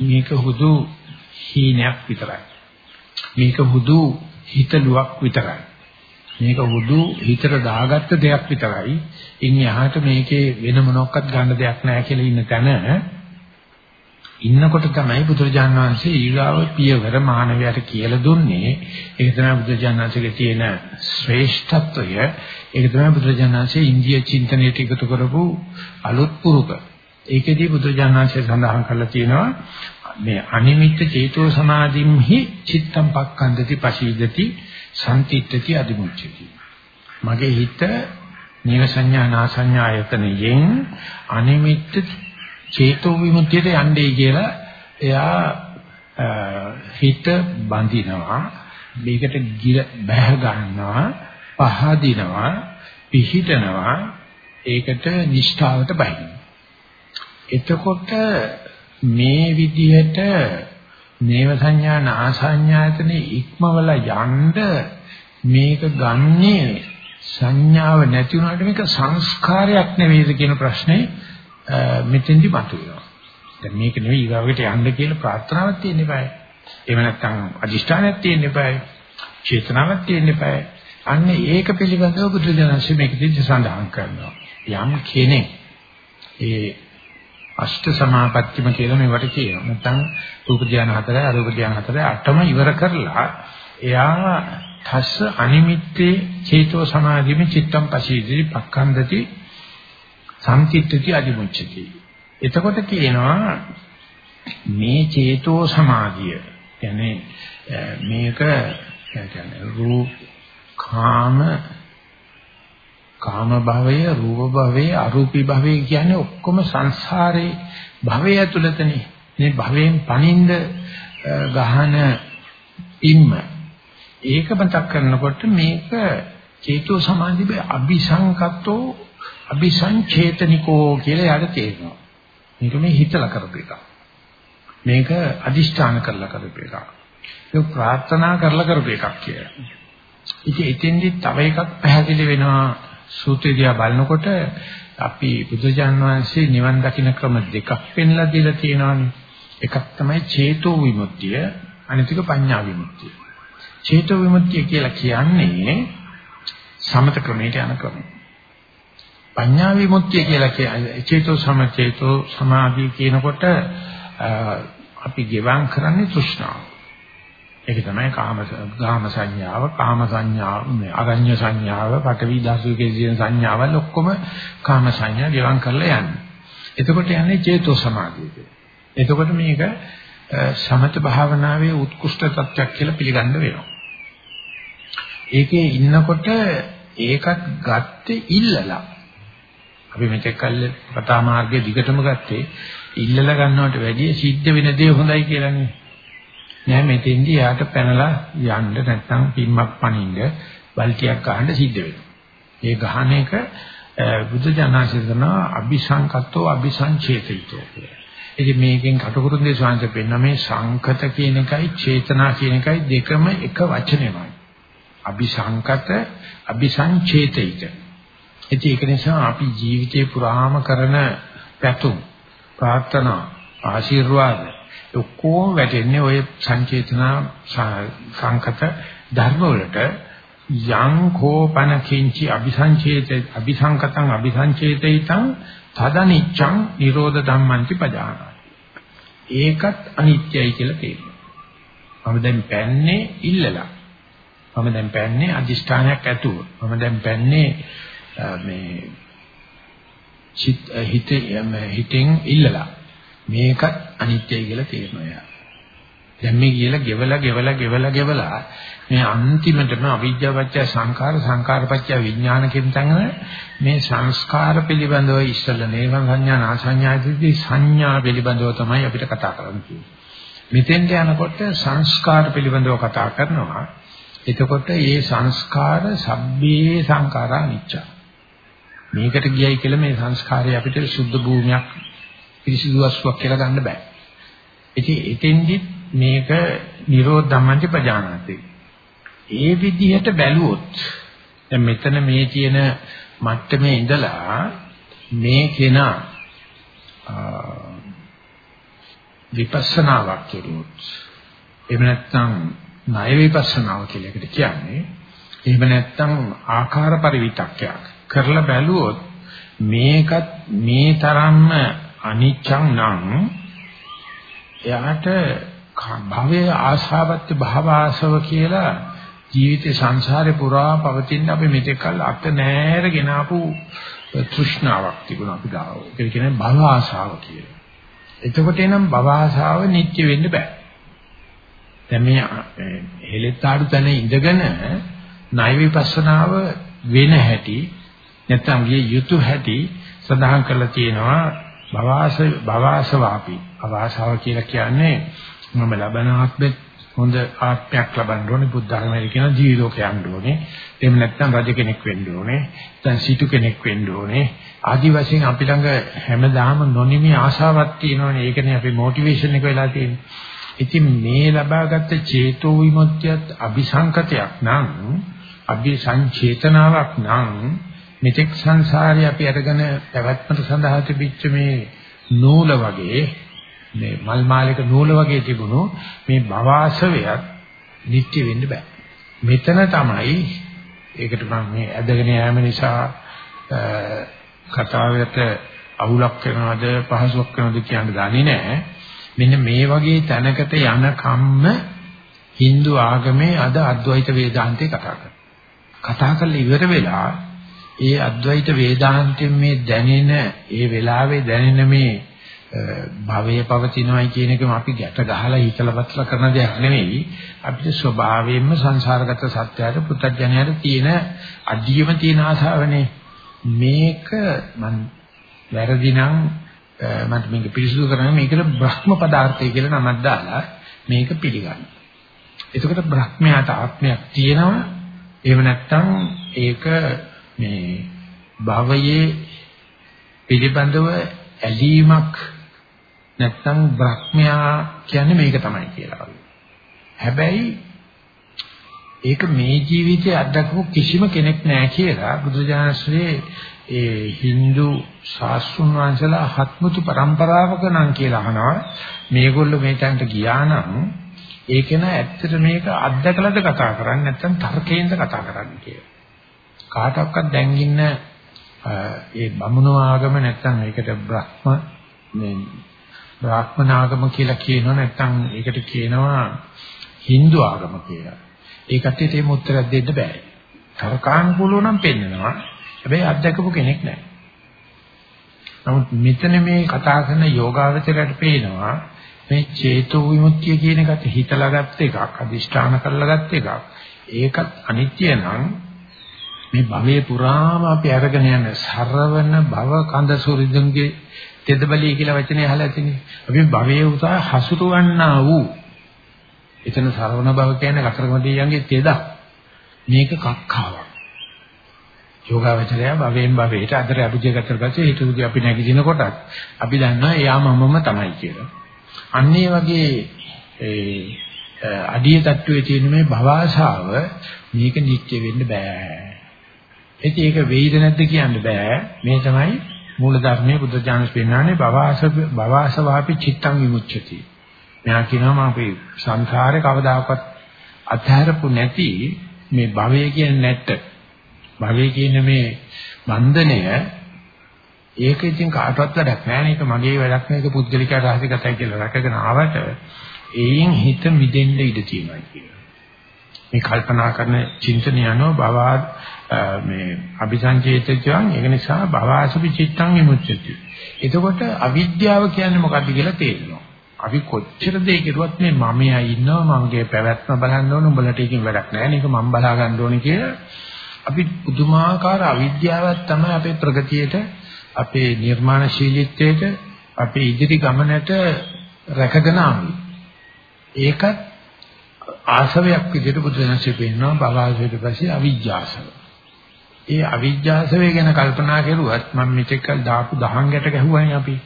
මේක හුදු හීනයක් විතරයි. මේක හුදු හිතලුවක් විතරයි. මේක හුදු හිතට දාගත්ත දෙයක් විතරයි. ඉන් එහාට මේකේ වෙන මොනක්වත් ගන්න දෙයක් නැහැ කියලා ඉන්න තැන ඉන්නකොට තමයි බුදුරජාණන් වහන්සේ ඊගාව පියවර මානවයාට කියලා දුන්නේ. ඒක තමයි බුදුරජාණන් වහන්සේගේ තියෙන ශ්‍රේෂ්ඨත්වය. ඒක තමයි බුදුරජාණන් වහන්සේ ඉන්දිය චින්තනයට එකතු කරපු අලුත් පුරුක. ඒකෙදී බුදුරජාණන් වහන්සේ සඳහන් කරලා තියෙනවා මේ අනිමිත්ත චේතෝ සමාධිම්හි චිත්තම් පක්ඛන්දති පශීදති සම්තිත්‍ත්‍ති අදිමුච්චති. මගේ හිත නීව සංඥා නාසඤ්ඤායතනයෙන් අනිමිත්ත චේතෝ විමුක්තියට යන්නේ කියලා එයා හිත බඳිනවා මේකට ගිර බැහැ ගන්නවා පහදිනවා පිහිටනවා ඒකට නිෂ්ඨාවට බහිනවා. එතකොට මේ විදිහට නේව සංඥා නාසඤ්ඤායතනේ ඉක්මවල යන්න මේක ගන්නේ සංඥාව නැති වුණාට මේක සංස්කාරයක් නෙවෙයිද කියන ප්‍රශ්නේ මෙතෙන්දි මතුවෙනවා. දැන් මේක නෙවෙයි ඊගාවට යන්න කියලා ප්‍රාර්ථනාවක් තියෙන්න eBay. එහෙම නැත්නම් අදිෂ්ඨානයක් තියෙන්න eBay. චේතනාවක් තියෙන්න eBay. අන්න ඒක පිළිබඳව බුදුදහමේ මේකදී සඳහන් කරනවා. යම් කෙනෙක් ඒ අෂ්ට සමාපත්තිම කියලා මේවට කියනවා. නැත්නම් රූප ධානය හතරයි අරූප ධානය හතරයි අටම ඉවර කරලා එයා තස්ස අනිමිත්තේ චේතෝ සමාධිමේ චිත්තම් පසීදී පක්ඛන්දති සංකිට්ඨති අදිමුච්චති. එතකොට කියනවා මේ චේතෝ සමාධිය. කියන්නේ මේක කියන්නේ රූප කාම කාම භවය රූප භවය අරූපී භවය කියන්නේ ඔක්කොම සංසාරේ භවය ඇතුළතනේ. මේ භවයෙන් පණින්ද ගහන ඉම්ම ඒක මතක් කරනකොට මේක චේතෝ සමාධියේ අபிසංකතෝ අபிසංචේතනිකෝ කියලා යාට තේරෙනවා. මේක මේ හිතලා කරපු එකක්. මේක අදිෂ්ඨාන කරලා කරපු එකක්. ඒක ප්‍රාර්ථනා කරලා කරපු එකක් කියලා. ඉතින් එතෙන්දි තව එකක් පැහැදිලි වෙනවා සූත්‍රය බලනකොට අපි බුදුජාන් වහන්සේ නිවන් දකින්න ක්‍රම දෙකක් පෙන්ලා දීලා තියෙනවානේ. එකක් තමයි චේතෝ විමුක්තිය, අනිත් එක පඤ්ඤා විමුක්තිය. චේතෝ විමුක්තිය කියලා කියන්නේ සමත ක්‍රමයට යන ක්‍රමය. පඤ්ඤා විමුක්තිය කියලා කියන්නේ චේතෝ සමචේතෝ සමාධිය කියනකොට අපි ගෙවම් කරන්නේ තෘෂ්ණාව. ඒක තමයි කාම ගාම සංඥාව, කාම සංඥාව, අරඤ්‍ය සංඥාව, පඨවි ධාතුකේ කියන සංඥාවල් ඔක්කොම කාම සංඥා ගෙවම් කරලා යන්නේ. එතකොට යන්නේ චේතෝ සමාධියට. එතකොට මේක සමත භාවනාවේ උත්කෘෂ්ඨ තත්ත්වයක් කියලා පිළිගන්න වෙනවා. ඒකේ ඉන්නකොට ඒකත් ගත්තේ ඉල්ලලා අපි මෙතෙක් කල් කතා මාර්ගයේ දිගටම ගත්තේ ඉල්ලලා ගන්නවට වැඩිය සිද්ධ වෙන දේ හොඳයි කියලානේ. නෑ මෙතෙන්දී යාට පැනලා යන්න නැත්නම් පිම්මක් පනින්න බල්ටියක් ගහන්න සිද්ධ වෙනවා. ඒ ගහන එක බුද්ධ ජනසිතන අபிසංකතෝ අபிසංචේතිතෝ කියලා. ඉතින් මේකෙන් කටුකුරුන්දේ ශාංශ පෙන්න මේ සංකත කියන එකයි චේතනා කියන එකයි දෙකම එක වචනයමයි. අபிසංකත අபிසංචේතිතෝ ඉතින් ඒක නිසා අපි ජීවිතේ පුරාම කරන පැතුම් ප්‍රාර්ථනා ආශිර්වාද ඔක්කොම වැටෙන්නේ ওই සංචේතනා සංකත ධර්මවලට. යං කෝපන කිංචි අபிසංචේත අபிසංකතං අபிසංචේතිතං තදනිච්ඡං නිරෝධ ධම්මංති පජානාති. ඒකත් අනිත්‍යයි කියලා තේරෙනවා. මම දැන් පැන්නේ ඉල්ලලා. මම දැන් පැන්නේ අදිෂ්ඨානයක් ඇතුව. මම දැන් පැන්නේ මේ හිත හිතෙන් ඉල්ලලා මේකත් අනිත්‍යයි කියලා තේරෙනවා යා. දැන් මේ කියලා ගෙවලා ගෙවලා ගෙවලා ගෙවලා මේ අන්තිමටම අවිජ්ජාපච්චය සංඛාර සංඛාරපච්චය විඥාන කියන තැන මේ සංස්කාර පිළිබඳව ඉස්සෙල්ලා නේව සංඥා නාසඤ්ඤාදී සංඥා පිළිබඳව තමයි අපිට කතා කරන්න තියෙන්නේ. මෙතෙන්ට යනකොට සංස්කාර පිළිබඳව කතා කරනවා. එතකොට මේ සංස්කාර සබ්බේ සංඛාරා නිච්චා මේකට ගියයි කියලා මේ සංස්කාරය අපිට සුද්ධ භූමියක් පිරිසිදු වස්තුවක් කියලා ගන්න බෑ. ඉතින් එතෙන්දි මේක නිරෝධ ධම්මන්ති පජානාති. ඒ විදිහට බැලුවොත් දැන් මෙතන මේ තියෙන මට්ටමේ ඉඳලා මේ කෙනා විපස්සනාවක් කෙරුවොත් එහෙම නැත්නම් ණය විපස්සනාව කියලා එකට කියන්නේ එහෙම නැත්නම් ආකාර පරිවිතක්යක් කරලා බැලුවොත් මේකත් මේ තරම්ම අනිච්චං නම් එයාට භවයේ ආශාවත් භව ආශව කියලා ජීවිතේ සංසාරේ පුරා පවතින අපි මෙතෙක් කල් අත නෑරගෙන ආපු තෘෂ්ණාවක් තිබුණා අපි ගාව. ඒක කියන්නේ භව ආශාව කියලා. එතකොට එනම් භව ආශාව නිත්‍ය වෙන්න බෑ. දැන් මේ හෙලෙත්තාඩු තැන ඉඳගෙන ණය විපස්සනාව වෙන හැටි නැත්නම් ගිය යුතු හැටි සඳහන් කරලා තියෙනවා භවාස භවාසවාපි. භවාසාව කියලා කියන්නේ මම ලබන ආත්මෙත් හොඳ ආත්මයක් ලබන්න ඕනේ බුද්ධ ධර්මයේ කියන ජීවිතෝක යන්න ඕනේ. එහෙම නැත්නම් රජ කෙනෙක් වෙන්න ඕනේ. දැන් සිටු කෙනෙක් වෙන්න ඕනේ. ආදි වශයෙන් අපි ළඟ හැමදාම නොනිමි ආශාවක් තියෙනවනේ. ඒකනේ අපේ මොටිවේෂන් එක වෙලා තියෙන්නේ. ඉතින් මේ ලබාගත් චේතෝ විමුක්තියත් අபிසංකතයක් නම් අபிසංචේතනාවක් නම් මෙතෙක් සංසාරේ අපි අරගෙන පැවැත්මට සඳහා තිබිච්ච මේ නූල වගේ මේ මල් මාලයක නූල වගේ තිබුණු මේ භවආශවයක් නිත්‍ය වෙන්න බෑ. මෙතන තමයි ඒකට මම මේ ඇදගෙන යෑම නිසා කතාවට අවුලක් වෙනවද පහසුවක් වෙනවද කියන්න දන්නේ නැහැ. මෙන්න මේ වගේ තැනකට යන කම්ම Hindu ආගමේ අද අද්වෛත වේදාන්තේ කතා කරනවා. කතා කරලා ඉවර වෙලා ඒ අද්වෛත වේදාන්තයෙන් මේ දැනෙන ඒ වෙලාවේ දැනෙන මේ භවයේ පවතිනවයි කියන එකම අපි ගැට ගහලා හිතලපත්ලා කරන දෙයක් නෙවෙයි. අපිට ස්වභාවයෙන්ම සංසාරගත සත්‍යයට පුතඥයට තියෙන අඩියම තියෙන ආසාවනේ. මේක මම වැරදි නම් මට මේක පිරිසුදු කරන්න මේකට බ්‍රහ්ම පදාර්ථය කියලා නමක් දාලා මේක පිළිගන්න. එතකොට බ්‍රහ්මයාට ආත්මයක් තියෙනවා. එහෙම නැත්නම් ඒක මේ භවයේ පිළිබඳව ඇලීමක් නැත්නම් බ්‍රහ්මයා කියන්නේ මේක තමයි කියලා. හැබැයි ඒක මේ ජීවිතයේ අත්දකපු කිසිම කෙනෙක් නැහැ කියලා බුදුජානකසේ ඒ Hindu ශාස්ත්‍රුන් වහන්සේලා හත්මුතු પરම්පරාවක නම් කියලා අහනවා මේගොල්ලෝ මේ තැනට ගියා නම් ඒක නෑ ඇත්තට මේක අත්දකලාද කතා කරන්නේ නැත්නම් තර්කයෙන්ද කතා කරන්නේ කියලා. කාටවත් දැන් ඉන්න ඒ බමුණු ආගම නැත්නම් ඒකට බ්‍රහ්ම මේ බ්‍රාහ්මනාගම කියලා කියනවා නැත්නම් ඒකට කියනවා Hindu ආගම කියලා. ඒකට ඒ උත්තරයක් දෙන්න බෑ. තර්කානුකූලව නම් පෙන්නනවා. හැබැයි අත්දකපු කෙනෙක් නැහැ. නමුත් මෙතන මේ කතා කරන යෝගාවචරයට පේනවා මේ චේතෝ විමුක්තිය කියන එකට හිතලා ගත්ත එකක්, අදිෂ්ඨාන කරලා ගත්ත එකක්. ඒකත් අනිත්‍ය නම් මේ භවයේ පුරාම අපි අරගෙන යන සරවන භව කඳ සුරිඳුන්ගේ තෙදබලිය කියලා වචනේ අහලා තියෙන්නේ. අපි භවයේ උසා හසුරවන්නා වූ එතන සරවන භව කියන්නේ ලකරම දෙයියන්ගේ තෙදක්. මේක කක්කාවක්. යෝගාවචරය භවයෙන් භවයට අතර අභිජය ගතට පස්සේ හිතුවදී අපි නැගිටිනකොටත් අපි දන්නවා එයා මමම තමයි කියලා. අන්න ඒ වගේ ඒ අඩිය තත්වයේ තියෙන මේ භවආශාව මේක නිත්‍ය වෙන්න බෑ. ඉතින් ඒක වෙයිද නැද්ද කියන්න බෑ. මේ තමයි මූල ධර්මයේ බුද්ධ ඥානස් පෙන්වන්නේ භවආස භවආසවාපි චිත්තං විමුච්ඡති. මෙයා කියනවා මම අපි සංසාරේ කවදාකවත් අත්හැරපු නැති මේ භවය කියන්නේ නැට. භවය කියන මේ බන්ධනය ඒක ඉතින් කාටවත් වැඩක් නෑ නේද මගේ වැඩක් නේද පුද්ගලික රහසිගතයි කියලා රැකගෙන ආවට ඒයින් හිත මිදෙන්න ඉඩ තියෙනවා කියලා. මේ කල්පනා කරන චින්තනය යනවා භවා මේ අபிසංචේතජං ඒක නිසා භවාසපි චිත්තං විමුච්ඡති. එතකොට අවිද්‍යාව කියන්නේ මොකක්ද කියලා තේරෙනවා. අපි කොච්චර දේ කෙරුවත් මේ මමයා ඉන්නවා මමගේ පැවැත්ම බලන්න ඕන උඹලට ඒකෙන් වැඩක් නැහැ නේද මම බලා ගන්න ඕනේ කියලා අපි පුදුමාකාර අවිද්‍යාවක් තමයි අපේ ප්‍රගතියට අපේ නිර්මාණශීලීත්වයට අපේ ඉදිරි ගමනට රැකගෙන ආවේ. ඒකත් ආසවයක් විදිහට බුදුරජාණන්සේ පෙන්නනවා භවආසයට පස්සේ අවිජ්ජාසව. ඒ අවිජ්ජාසවේ ගැන කල්පනා කරුවත් මම මෙතෙක් දාපු දහං ගැට ගැහුවානේ අපි.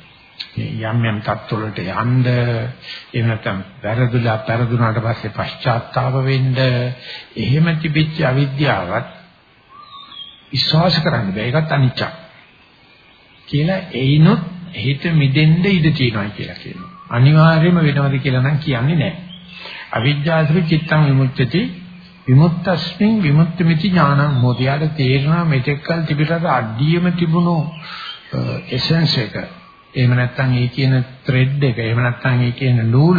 යම් යම් තත්ත්වවලට යන්න එහෙම නැත්නම් වැරදුලා පෙරදුනාට පස්සේ පශ්චාත්තාප වෙන්න එහෙම තිබිච්ච අවිද්‍යාවත් විශ්වාස කරන්න බෑ ඒකත් අනිච්චක් කියලා එයිනොත් හිත මිදෙන්න ඉඩ තියෙනවා කියලා කියනවා අනිවාර්යයෙන්ම වෙනවද කියලා නම් කියන්නේ නැහැ අවිද්‍යාසු චිත්තං විමුක්ති විමුක්තස්මින් විමුක්තිමිති ඥානං මොදියාට තේරෙනවා මෙතෙක්කල් තිබිලා අඩියම තිබුණු එසෙන්ස් එක එහෙම නැත්නම් ඒ කියන ත්‍රෙඩ් එක එහෙම නැත්නම් ඒ කියන නූල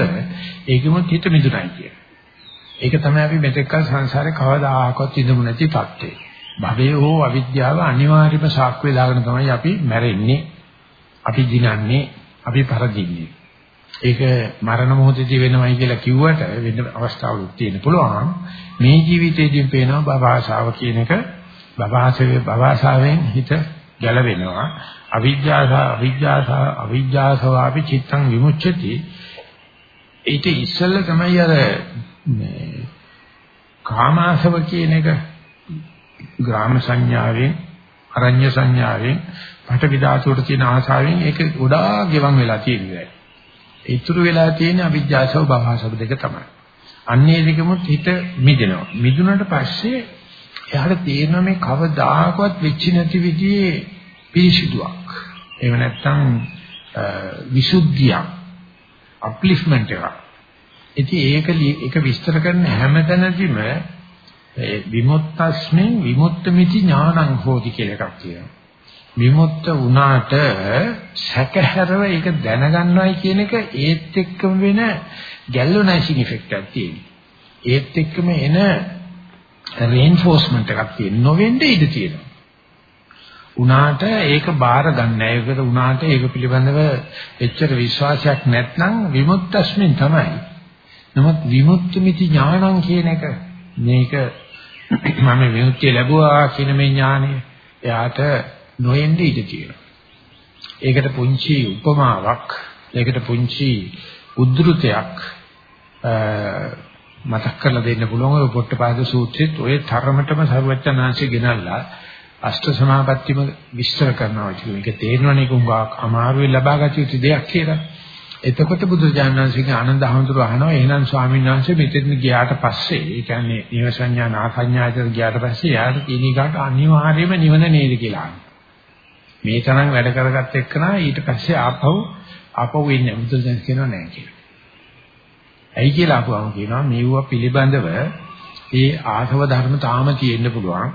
ඒකෙමුත් හිත මිදුණයි කිය. ඒක තමයි අපි මෙතෙක්කල් සංසාරේ කවදාකවත් ඉඳමු නැති තත්ත්වය. භවයේ හෝ අවිද්‍යාව අනිවාර්යම සාක්කුවේ දාගෙන තමයි අපි මැරෙන්නේ. අපි දිනන්නේ, අපි පරදින්නේ. ඒක මරණ මොහොතදී වෙනවයි කියලා කිව්වට වෙන අවස්ථාවලුත් තියෙන්න පුළුවන්. මේ ජීවිතේදී පේනවා බබාසාව කියන එක බබාසාවේ බබාසාවෙන් හිත ගැලවෙනවා. අවිජ්ජාස අවිජ්ජාස අවිජ්ජාසවාපි චිත්තං විමුච්ඡති ඊට ඉස්සෙල්ල තමයි අර මේ කාමාසව කියන එක ග්‍රාම සංඥාවෙන් අරඤ්‍ය සංඥාවෙන් පඨවි ධාතුවට තියෙන ආසාවෙන් ඒක ගොඩාක් ගෙවන් වෙලා තියෙනවා. ඉතුරු වෙලා තියෙන අවිජ්ජාසව භවසව දෙක තමයි. අන්නේ දෙකමුත් හිත මිදෙනවා. මිදුනට පස්සේ එයාට තේරෙනවා මේ කවදාකවත් වෙච්ච නැති විදිහේ පිරිසිදුවක්. එහෙම නැත්නම් විසුද්ධියක් අප්ලිෆ්ට්මන්ට් එකක්. ඉතින් ඒක ඒක විස්තර කරන හැමතැනදීම විමුක්තස්මින් විමුක්තമിതി ඥානං හෝති කියලා එකක් තියෙනවා. විමුක්ත වුණාට සැකහැරව ඒක දැනගන්නවයි කියන එක ඒත් එක්කම වෙන ගැල්වනයිසින් ඉෆෙක්ට් එකක් තියෙනවා. ඒත් එක්කම එන රේන්ෆෝස්මන්ට් එකක් තියෙනවා. නොවෙන්න ඉඩ තියෙනවා. උනාට ඒක බාර ගන්න. ඒකට උනාට ඒක පිළිබඳව එච්චර විශ්වාසයක් නැත්නම් විමුක්තස්මින් තමයි. නමුත් විමුක්තිමිති ඥානං කියන එක මේක මම විමුක්තිය ලැබුවා කියන මේ ඥානය එයාට නොයෙන්ද ඉඩ තියෙනවා. ඒකට පුංචි උපමාවක්, ඒකට පුංචි උද්ෘතයක් මතක් කරලා දෙන්න පුළුවන් ඔය පොට්ටපාද සූත්‍රෙත් ඔය තරමටම සර්වඥාන්සේ ගෙනල්ලා අෂ්ට සමාපත්තිම විස්තර කරනවා කියන එක තේරෙනවනේ කොහොමද අමාරුවෙන් ලබාගත යුතු දෙයක් කියලා. එතකොට බුදුජානනාංශගේ ආනන්ද හඳුරු අහනවා එහෙනම් ස්වාමීන් වහන්සේ මෙතෙන් ගියාට පස්සේ ඒ කියන්නේ නිව සංඥා නාසඤ්ඤායතන ගියාට පස්සේ යාට කීනිකාට අනිවාර්යයෙන්ම නිවන නේද කියලා අහනවා. මේ තරම් වැඩ කරගත්ත එක්කනා ඊට පස්සේ ආපහු ආපහු වෙන්නේ බුදුසෙන් කියනවා නෑ කියලා. ඇයි කියලා අහුවම කියනවා මේවා පිළිබඳව ඒ ආසව ධර්ම තාම තියෙන්න පුළුවන්.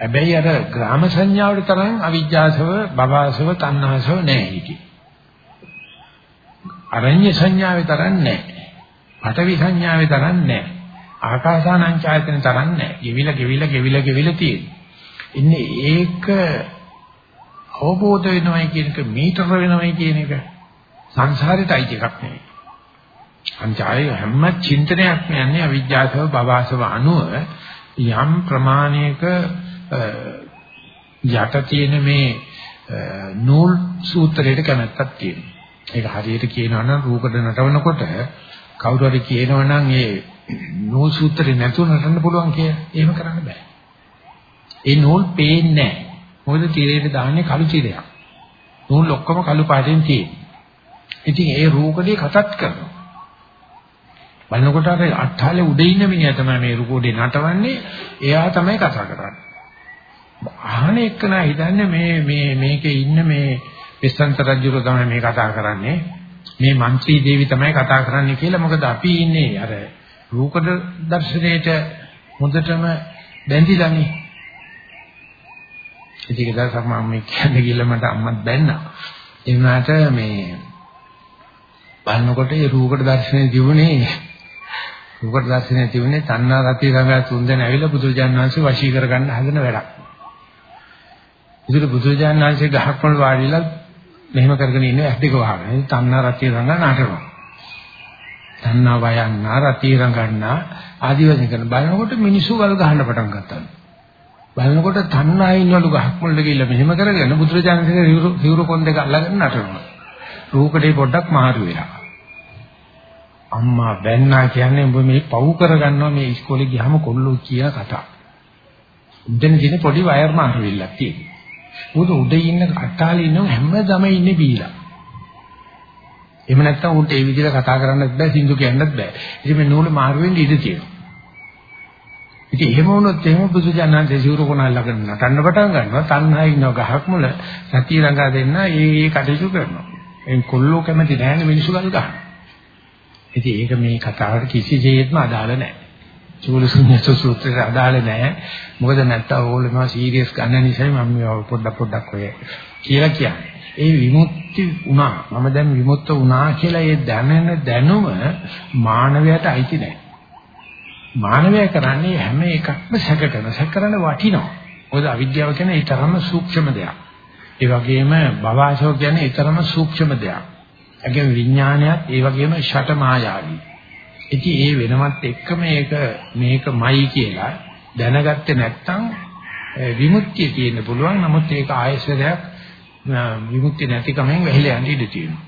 හැබැයි අර ග්‍රාම සංඥාවට තරම් අවිජ්ජාසව, භවසව, තණ්හාසව නෑ හිටි. අරඤ්‍ය සංඥාවේ තරම් නෑ. පඨවි සංඥාවේ තරම් නෑ. ආකාසානං ඡායතන තරම් නෑ. ගෙවිලා ගෙවිලා ගෙවිලා ගෙවිලා තියෙන්නේ. ඉන්නේ ඒක අවබෝධ වෙනවයි කියන එක මීටර වෙනවයි කියන එක සංසාරෙටයි එකක් නෙවෙයි. අංජාය හැම චින්තනයක්ම යන්නේ අවිජ්ජාසව භවසව අනුව යම් ප්‍රමාණයක යට තියෙන මේ නූල් සූත්‍රයට කැමැත්තක් තියෙනවා. ඒක හරියට කියනවා නම් රූකඩ නටවනකොට කවුරු හරි කියනවා නම් ඒ නූල් සූත්‍රේ නැතුව නටන්න පුළුවන් කියලා. එහෙම කරන්න බෑ. ඒ නූල් පේන්නේ නැහැ. මොකද තිරේට දාන්නේ කළු තිරයක්. නූල් ඔක්කොම කළු පාටින් තියෙන්නේ. ඉතින් ඒ රූකඩේ කතත් කරනවා. බලනකොට අර අට්ටාලේ උඩ ඉන්න මිනිහා තමයි මේ රූකඩේ නටවන්නේ. එයා තමයි කතා කරන්නේ. අහන එක්කන හිතන්නේ මේ මේ මේකේ ඉන්න මේ විස්සන්ත රජුර තමයි මේ කතා කරන්නේ. මේ മന്ത്രി දේවි තමයි කතා කරන්නේ කියලා මොකද අපි ඉන්නේ අර රූකඩ දර්ශනයේට හොඳටම බැඳිලානේ. ඒක දවසක් මම මේ කියන්නේ කියලා මට අම්මත් බැන්නා. ඒ වුණාට මේ බලනකොට ඒ රූකඩ දර්ශනේ තිබුණේ රූකඩ දර්ශනේ තිබුණේ තණ්හා රති රංගා තුන්දෙන ඇවිල්ලා බුදුරජාණන් වහන්සේ වශී කරගන්න හදන වැඩක්. ඉතින් බුදුරජාණන් වහන්සේ ගහක් වල වාඩිලා මෙහෙම කරගෙන ඉන්නේ ඇස් දෙක වහගෙන. තණ්හා රතිය රංගා නාටනවා. තණ්හා වයන්නා රතිය රංගන්නා ආදි වශයෙන් කරන බලනකොට මිනිස්සු වල ගහන්න පටන් ගත්තා. බලනකොට තණ්හා ඉන්නවලු ගහක් වලට ගිහිල්ලා මෙහෙම කරගෙන බුදුරජාණන් වහන්සේ හිවුරු කොන් දෙක අල්ලගෙන නටනවා. රූකඩේ පොඩ්ඩක් මාරු වෙලා. අම්මා බැන්නා කියන්නේ උඹ මේ පව් කරගන්නවා මේ ඉස්කෝලේ ගියාම කොල්ලෝ කියන කතා. උදෙන් දින පොඩි වයර් මාරු වෙලා තියෙනවා. මොකද උඩ ඉන්න අට්ටාලේ ඉන්න හැමදම ඉන්නේ බීලා. එහෙම නැත්නම් උන්ට ඒ විදිහට කතා කරන්නත් බෑ සින්දු කියන්නත් බෑ. ඉතින් මේ නූල මාරු වෙන්න ඉඩ තියෙනවා. ඉතින් එහෙම වුණොත් එහෙම බුදුජානන්සේ සිවුරු කොනල් ළඟ නටන්න පටන් ගන්නවා. තණ්හා ඉන්න ගහක් මුල සතිය ළඟා දෙන්න ඒ ඒ කටයුතු කරනවා. එන් කොල්ලෝ කැමති නැහැ මිනිස්සු ගල් ගන්න. ඉතින් ඒක මේ කතාවට කිසිසේත්ම අදාළ නැහැ. චූලසුඤ්ඤස සූත්‍රයට අදාළ නැහැ. මොකද නැත්තම් ඕගොල්ලෝ සීරියස් ගන්න නිසා මම පොඩ්ඩක් පොඩ්ඩක් ඔය කියලා කියන්නේ. ඒ විමුක්ති වුණා. මම දැන් විමුක්ත වුණා කියලා ඒ දැනෙන දැනුම මානවයට අයිති නැහැ. මානවය කරන්නේ හැම එකක්ම සැක කරන සැක කරන වටිනවා. මොකද අවිද්‍යාව කියන්නේ ඒ තරම්ම සූක්ෂම දෙයක්. ඒ වගේම භවආශෝ කියන්නේ ඒ තරම්ම සූක්ෂම දෙයක්. ඒගොල්ලෝ විඥානයත් ඒ වගේම ෂට මායාවී. ඉතින් ඒ වෙනවත් එක්ක මේක මේකමයි කියලා දැනගත්තේ නැත්නම් විමුක්තිය තියෙන්න පුළුවන්. නමුත් ඒක ආයශරයක් විමුක්තිය නැතිකමෙන් වැහිලා යන්න ඉඩ තියෙනවා.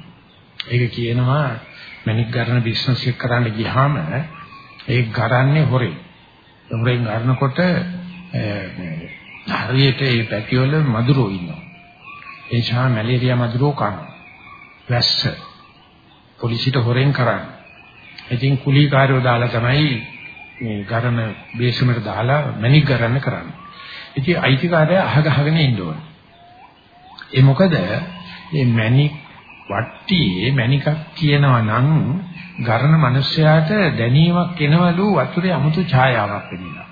ඒක කියනවා මැනික් ගන්න බිස්නස් එක කරන්න ගියාම ඒක ගරන්නේ හොරෙන්. හොරෙන් ගන්නකොට හරියට ඒ පැතිවල මදුරෝ ඉන්නවා. ඒ නිසා මැලේරියා මදුරෝ කනවා. වැස්ස පොලිසියට හොරෙන් කරන්නේ. ඉතින් කුලීකාරයෝ දාලා තමයි මේ ගරන බේසමට දාලා මැනික් ගරන්න කරන්නේ. ඉතින් අයිතිකාරය අහගහගෙන ඉන්න ඕනේ. ඒ මොකද මේ මැනික් වට්ටියේ මැනිකක් කියනවා නම් ගරන මිනිස්යාට දැනීමක් එනවලු වතුරේ 아무තු ඡායාවක් වෙනවා.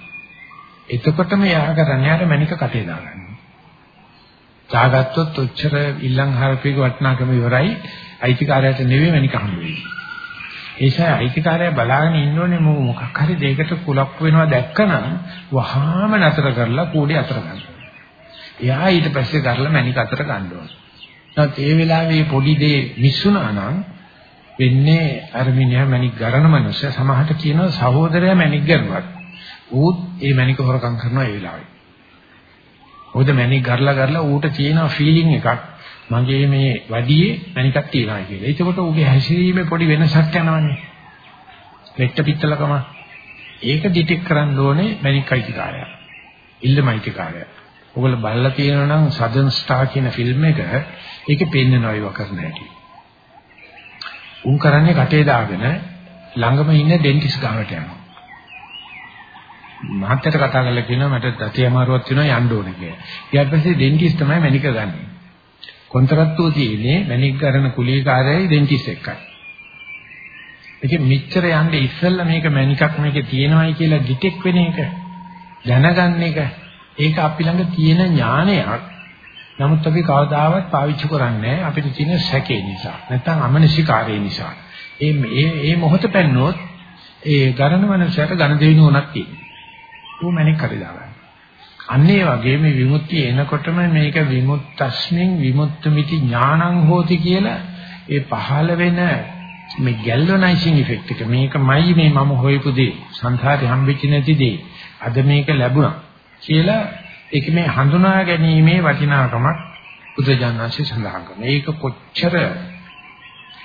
එතකොටම යා කරන්නේ යාට මැනික කටේ දාගන්නවා. දාගත්තොත් ඔච්චර ඉල්ලන් හරපේක වටනාකම ඉවරයි. අයිතිකාරයට නෙවෙයි මැනික හම්බ වෙන්නේ. ඒසයි අයිතිකාරය බලාගෙන ඉන්න ඕනේ මොකක් හරි දෙයකට කුලප් වෙනවා දැක්කනම් වහාම නතර කරලා කූඩේ අතර ගන්න. එයා ඊට පස්සේ කරලා මැනික අතර ගන්න ඕනේ. නැත්නම් ඒ වෙලාවේ පොඩි දේ මිස්සුනා නම් වෙන්නේ අර මිනිහා මැනික් ගරන මනුස්සය සමහරට කියනවා සහෝදරයා මැනික් ගරුවත් ඌත් ඒ මැනික හොරකම් කරනවා ඒ වෙලාවේ. මොකද මැනික් ගරලා ගරලා ඌට තියෙන ෆීලිං එකක් මගේ මේ වඩියේ මැනිකක් තියනවා කියලා. ඒකකොට ඌගේ හැසිරීමේ පොඩි වෙනසක් යනවනේ. මෙට්ට පිටලකම. ඒක ඩිටෙක්ට් කරන්න ඕනේ මැනික් අයිතිකාරයා. ඉල්ලමයිතිකාරයා. ඔයගොල්ලෝ බලලා තියෙනවා නම් සදන් ස්ටාර් කියන ෆිල්ම් එක ඒකේ පෙන්නනවා ඒව කරන හැටි. උන් කරන්නේ කටේ දාගෙන ළඟම ඉන්න ඩෙන්ටිස් ගාවට යනවා. මහත්තයට කතා කරලා කියනවා මට දතිය අමාරුවක් වෙනවා යන්න ඕනේ කියලා. ඊට පස්සේ ඩෙන්ටිස් තමයි මැනික ගන්න. කොන්ත්‍රාත්තුව තියෙන්නේ මැනික් කරන කුලීකාරයයි ඩෙන්ටිස් එක්කයි. ඉතින් මෙච්චර යන්නේ ඉස්සෙල්ලා මේක මැනිකක් මේකේ තියෙනවයි කියලා ඩිටෙක් වෙන එක දැනගන්න එක ඒක අපි ළඟ තියෙන ඥානයක් නමුත් අපි කවදාවත් පාවිච්චි කරන්නේ අපිට තියෙන සැකේ නිසා. නැත්නම් අමනසිකාරය නිසා. ඒ මේ මේ මොහොත පැන්නොත් ඒ ගණන මනසට ඝන දෙවිනුවණක් තියෙනවා. ඌ මැනික් කරේ දාගන්න. අන්න ඒ වගේ මේ විමුක්තිය එනකොටම මේක විමුක්තස්මින් විමුක්තമിതി ඥානං හෝති කියලා ඒ පහළ වෙන මේ ගැල්වනයිසිං ඉෆෙක්ට් එක මේකමයි මේ මම හොයපු දේ සංසාරේ හම්බෙච්ච නැති දේ අද මේක ලැබුණා කියලා ඒක මේ හඳුනා ගැනීමේ වටිනාකමක් බුදුජානනාංශය සඳහන් කරනවා. ඒක කොච්චර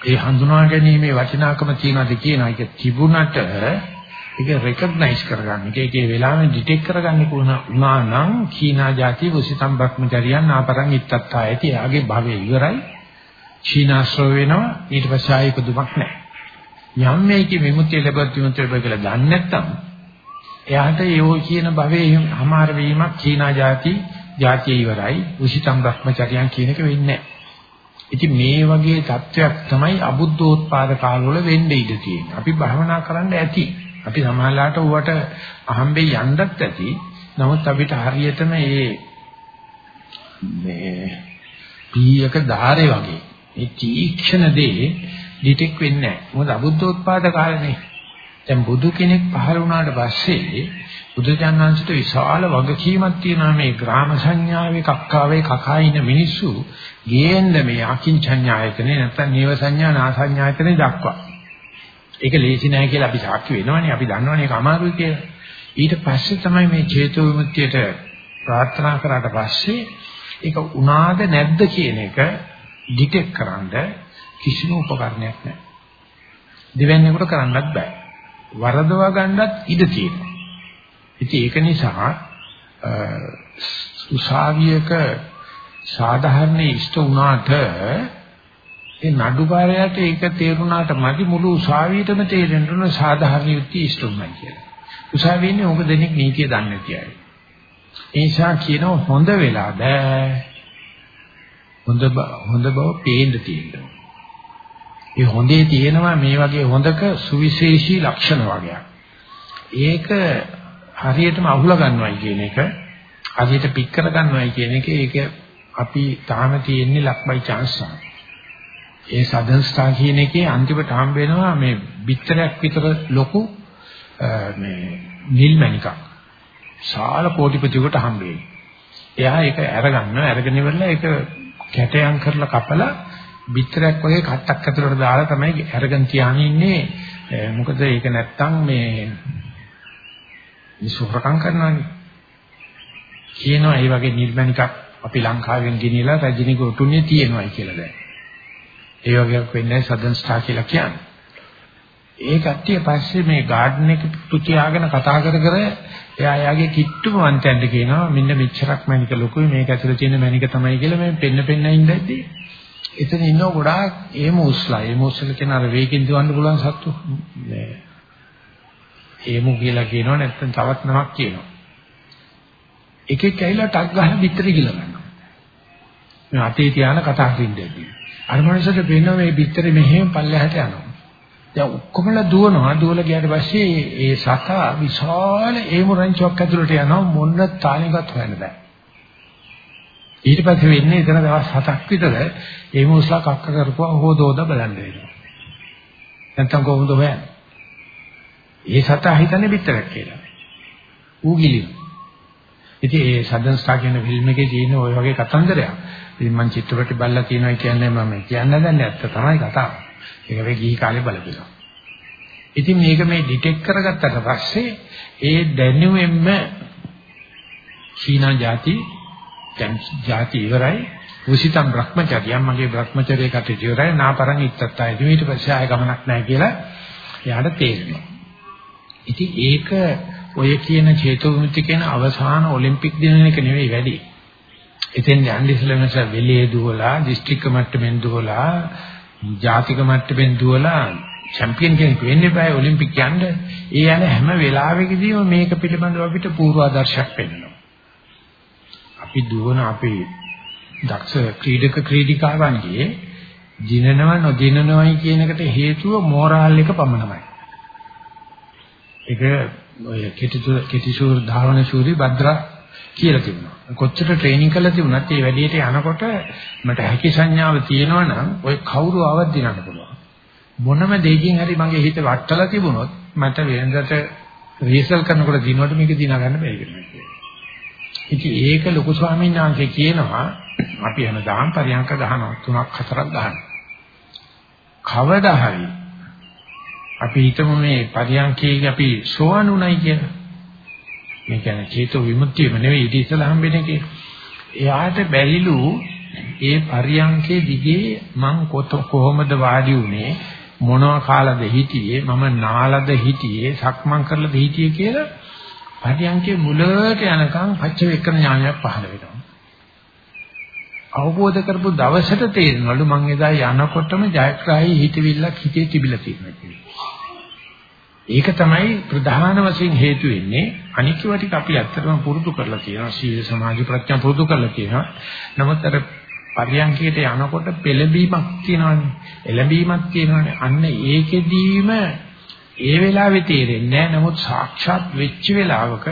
ඒ හඳුනා ගැනීමේ වටිනාකම තියනවාද කියන එක තිබුණට ඒක රෙකග්නයිස් කරගන්න. ඒකේ වෙලාවෙ ඩිටෙක්ට් කරගන්න උනා නම් කීනා જાති වසිතම් භක්මචරියන් ආපරං ඉත්තත්තායති. එයාගේ භවය ඉවරයි. චීනාශ්‍රව වෙනවා. ඊට පස්සේ ආයෙ පුදුමක් නැහැ. යම් මේකේ විමුක්තිය ලැබුවත් විමුක්තිය ලැබුවා කියලා දන්නේ නැත්නම් එයාට යෝ කියන භවයේ හමාර වීමක් චීනා જાති જાතිය ඉවරයි. උසිතම් භ්‍රමචර්යයන් කියන එක වෙන්නේ ඉතින් මේ වගේ தத்துவයක් තමයි අබුද්ධෝත්පාද කාලවල වෙන්නේ ඉඳ තියෙන්නේ. අපි භවනා කරන්න ඇති. අපි සමාහලාට උවට අහම්බේ යන්නත් ඇති. නමුත් අපිට හරියටම මේ මේ පීයක ධාරේ වගේ මේ තීක්ෂණ දේ ඩිටෙක් වෙන්නේ නැහැ. මොකද අබුද්ධෝත්පාද කාලනේ දැන් බුදු කෙනෙක් පහළ වුණාට පස්සේ බුදුජානනාංශට විශාල වගකීමක් තියෙනවා මේ ග්‍රාම සංඥාවේ කක්කාවේ කකා ඉන්න මිනිස්සු ගේන්න මේ අකින්චඤ්ඤායතනේ නැත්නම් නේව සංඥා නාසඤ්ඤායතනේ දක්වා. ඒක ලේසි නෑ කියලා අපි සාක්ෂි වෙනවනේ අපි දන්නවනේ ඒක අමාරුයි කියලා. ඊට පස්සේ තමයි මේ චේතෝ විමුක්තියට ප්‍රාර්ථනා කරාට පස්සේ ඒක උනාද නැද්ද කියන එක ඩිටෙක්ට් කරන්න කිසිම උපකරණයක් නැහැ. දෙවැන්නේකට කරන්නත් බෑ. වරදවා ගන්නත් ඉඩ තියෙනවා. ඉතින් ඒක නිසා උසාවියක සාධාරණ ඉෂ්ට වුණාට ඒ නඩුකාරයාට ඒක තේරුණාට මදි මුළු උසාවියටම තේරෙන්න ඕන සාධාරණ යුක්ති ඉෂ්ටුමයි කියලා. උසාවියේ උග දෙනෙක් නීතිය දන්නේ නැති අය. ඒ නිසා කියනවා හොඳ වෙලා බෑ. හොඳ හොඳ බව පේන්න තියෙනවා. ඒ හොඳේ තියෙනවා මේ වගේ හොඳක සුවිශේෂී ලක්ෂණ වගේක්. ඒක හරියටම අහුලා ගන්නවයි කියන එක හරියට පික් කර ගන්නවයි කියන එක ඒක අපි තාම තියෙන්නේ ලක්බයි chance එක. ඒ සදන් ස්ටාර් කියන එකේ අන්තිමට හම්බ වෙනවා මේ බිත්තරයක් විතර ලොකු මේ නිල් මණිකක්. ශාල කෝටිපතියකට හම්බ වෙන්නේ. එයා ඒක අරගන්නවා අරගෙන ඉවරලා ඒක කැටයන් කරලා කපලා බිත්තරයක් වගේ කට්ටක් ඇතුළට දාලා තමයි අරගෙන තියාගෙන ඉන්නේ. මොකද ඒක නැත්තම් මේ විසුරකම් කරනවානේ. කියනවා මේ වගේ නිර්මණිකක් අපි ලංකාවෙන් ගෙනියලා රජිනික උටුන්නේ තියෙනවායි කියලා දැන්. ඒ වගේක් වෙන්නේ සදන් ස්ටාර් කියලා කියන්නේ. ඒ කට්ටිය පස්සේ මේ ගාඩන් එක පුතියාගෙන කතා කර කර එයා යාගේ කිට්ටුම වන්තයන්ට කියනවා මෙන්න මෙච්චරක් මැනික ලොකුයි මේක ඇතුලේ තියෙන මැනික තමයි කියලා මේ පෙන්න පෙන්න ඉඳද්දී එතන ඉන්නව ගොඩාක් එහෙම උස්ලා එහෙම උස්සල කියන අර වේගින් දුවන්න පුළුවන් සත්තු. මේ එහෙමු කියලා කියනවා නැත්නම් තවත් නමක් කියනවා. එකෙක් ඇවිල්ලා ටක් ගහලා පිටරි ගිල ගන්නවා. මේ අතේ තියාන කතා කරින්දදී අර මනුස්සයට පේනවා මේ පිටරි මෙහෙම පල්ලෙහාට යනවා. දැන් ඔක්කොමලා දුවනවා. දුවලා ගියාට පස්සේ ඒ සතා විශාල ඒමු රංචුවක් ඇතුළට යනවා. මොන්න තාලෙකත් හොයන්න බෑ ඊට පස්සේ වෙන්නේ එතන දවස් 7ක් විතර ඒ මූසලා කක්ක කරපුවා හොදෝද බලන්න වෙනවා. නැත්තම් කොහොමද වෙන්නේ? ඒ සතා හිතන්නේ පිටරක් කියලා. ඌගිලි. ඉතින් ඒ සදන් ස්ටා කියන ෆිල්ම් එකේ තියෙන ওই වගේ කතන්දරයක්. ඉතින් මම චිත්‍රපටි බලලා තියෙනවා කියන්නේ මම කියන්න දන්නේ ඇත්ත තමයි කතාව. ඒක වෙ ගිහි කාලේ බලපිනවා. ඉතින් මේක මේ ඩිටෙක්ට් කරගත්තට පස්සේ ඒ දැනුමෙන්ම චීනා જાති දැන් ಜಾති ඉවරයි. උසිතම් භ්‍රමචර්යයන් මගේ භ්‍රමචර්යය කටයුතු ඉවරයි. නාපරං ඉත්තත්තා ඊට පස්සේ ආය ගමනක් නැහැ කියලා එයාට තේරෙනවා. ඉතින් ඒක ඔය කියන චේතෝ විමුක්ති කියන අවසාන ඔලිම්පික් දින එක නෙවෙයි වැඩි. එතෙන් යන්නේ ඉස්සෙල්ලාම වෙලේ දුවලා දිස්ත්‍රික්ක මට්ටමින් දුවලා ජාතික මට්ටමින් දුවලා චැම්පියන් කෙනෙක් වෙන්න බෑ ඔලිම්පික් යන්න. ඒ යන හැම වෙලාවෙකදීම මේක පිළිබඳව අපිට පූර්වාදර්ශයක් වෙන්නවා. අපි දුවන අපේ දක්ෂ ක්‍රීඩක ක්‍රීඩිකාවන්ගේ දිනනව නොදිනනවයි කියන එකට හේතුව මෝරාල් එක පමණයි. ඒක ඔය කෙටිසුර කෙටිසුර ධාවන ශූරි භද්‍රා කියලා තිබුණා. කොච්චර ට්‍රේනින් කරලා තිබුණත් මේ වැඩේට යනකොට මට හැකි සංඥාව තියෙනවා නම් ඔය කවුරු ආවත් දිනන්න පුළුවන්. මොනම දෙයකින් හරි මගේ හිත වටලා තිබුණොත් මට වෙනදට රිහර්සල් කරනකොට දිනුවට මේක දිනා ගන්න බැරි වෙනවා. ඉතින් ඒක ලොකු ස්වාමීන් වහන්සේ කියනවා අපි හැමදාම පරියන්ක ගහනවා තුනක් හතරක් ගහනවා. කවදා හරි අපි හිතමු මේ පරියන්කේ අපි සෝවනුණයි කියලා. මේ කියන්නේ චේතෝ විමුක්තියම නෙවෙයි ඊට ඉස්සලා හම්බෙන එකේ. එයාට බැරිලු ඒ පරියන්කේ දිගේ මං කොහොමද වාඩි උනේ මොනවා කාලද හිටියේ මම නාලද හිටියේ සක්මන් කරලාද හිටියේ කියලා පරියන්කේ මුලට යනකම් පච්ච වේකන ඥානයක් පහළ වෙනවා. අවබෝධ කරපු දවසට තේරෙනවලු මං එදා යනකොටම ජයග්‍රාහී හිතවිල්ලක් හිතේ තිබිලා තියෙනවා කියලා. ඒක තමයි ප්‍රධාන වශයෙන් හේතු වෙන්නේ අනික්ව ටික අපි ඇත්තටම පුරුදු කරලා තියෙනවා සීල සමාධි ප්‍රඥා පුරුදු කරලා තියෙනවා. නමුත් අර පරියන්කයට යනකොට පෙළඹීමක් තියෙනවානේ. එළඹීමක් තියෙනවානේ. අන්න ඒකෙදීම ඒ වෙලාවේ තේරෙන්නේ නැහැ. නමුත් සාක්ෂාත් වෙච්ච වෙලාවක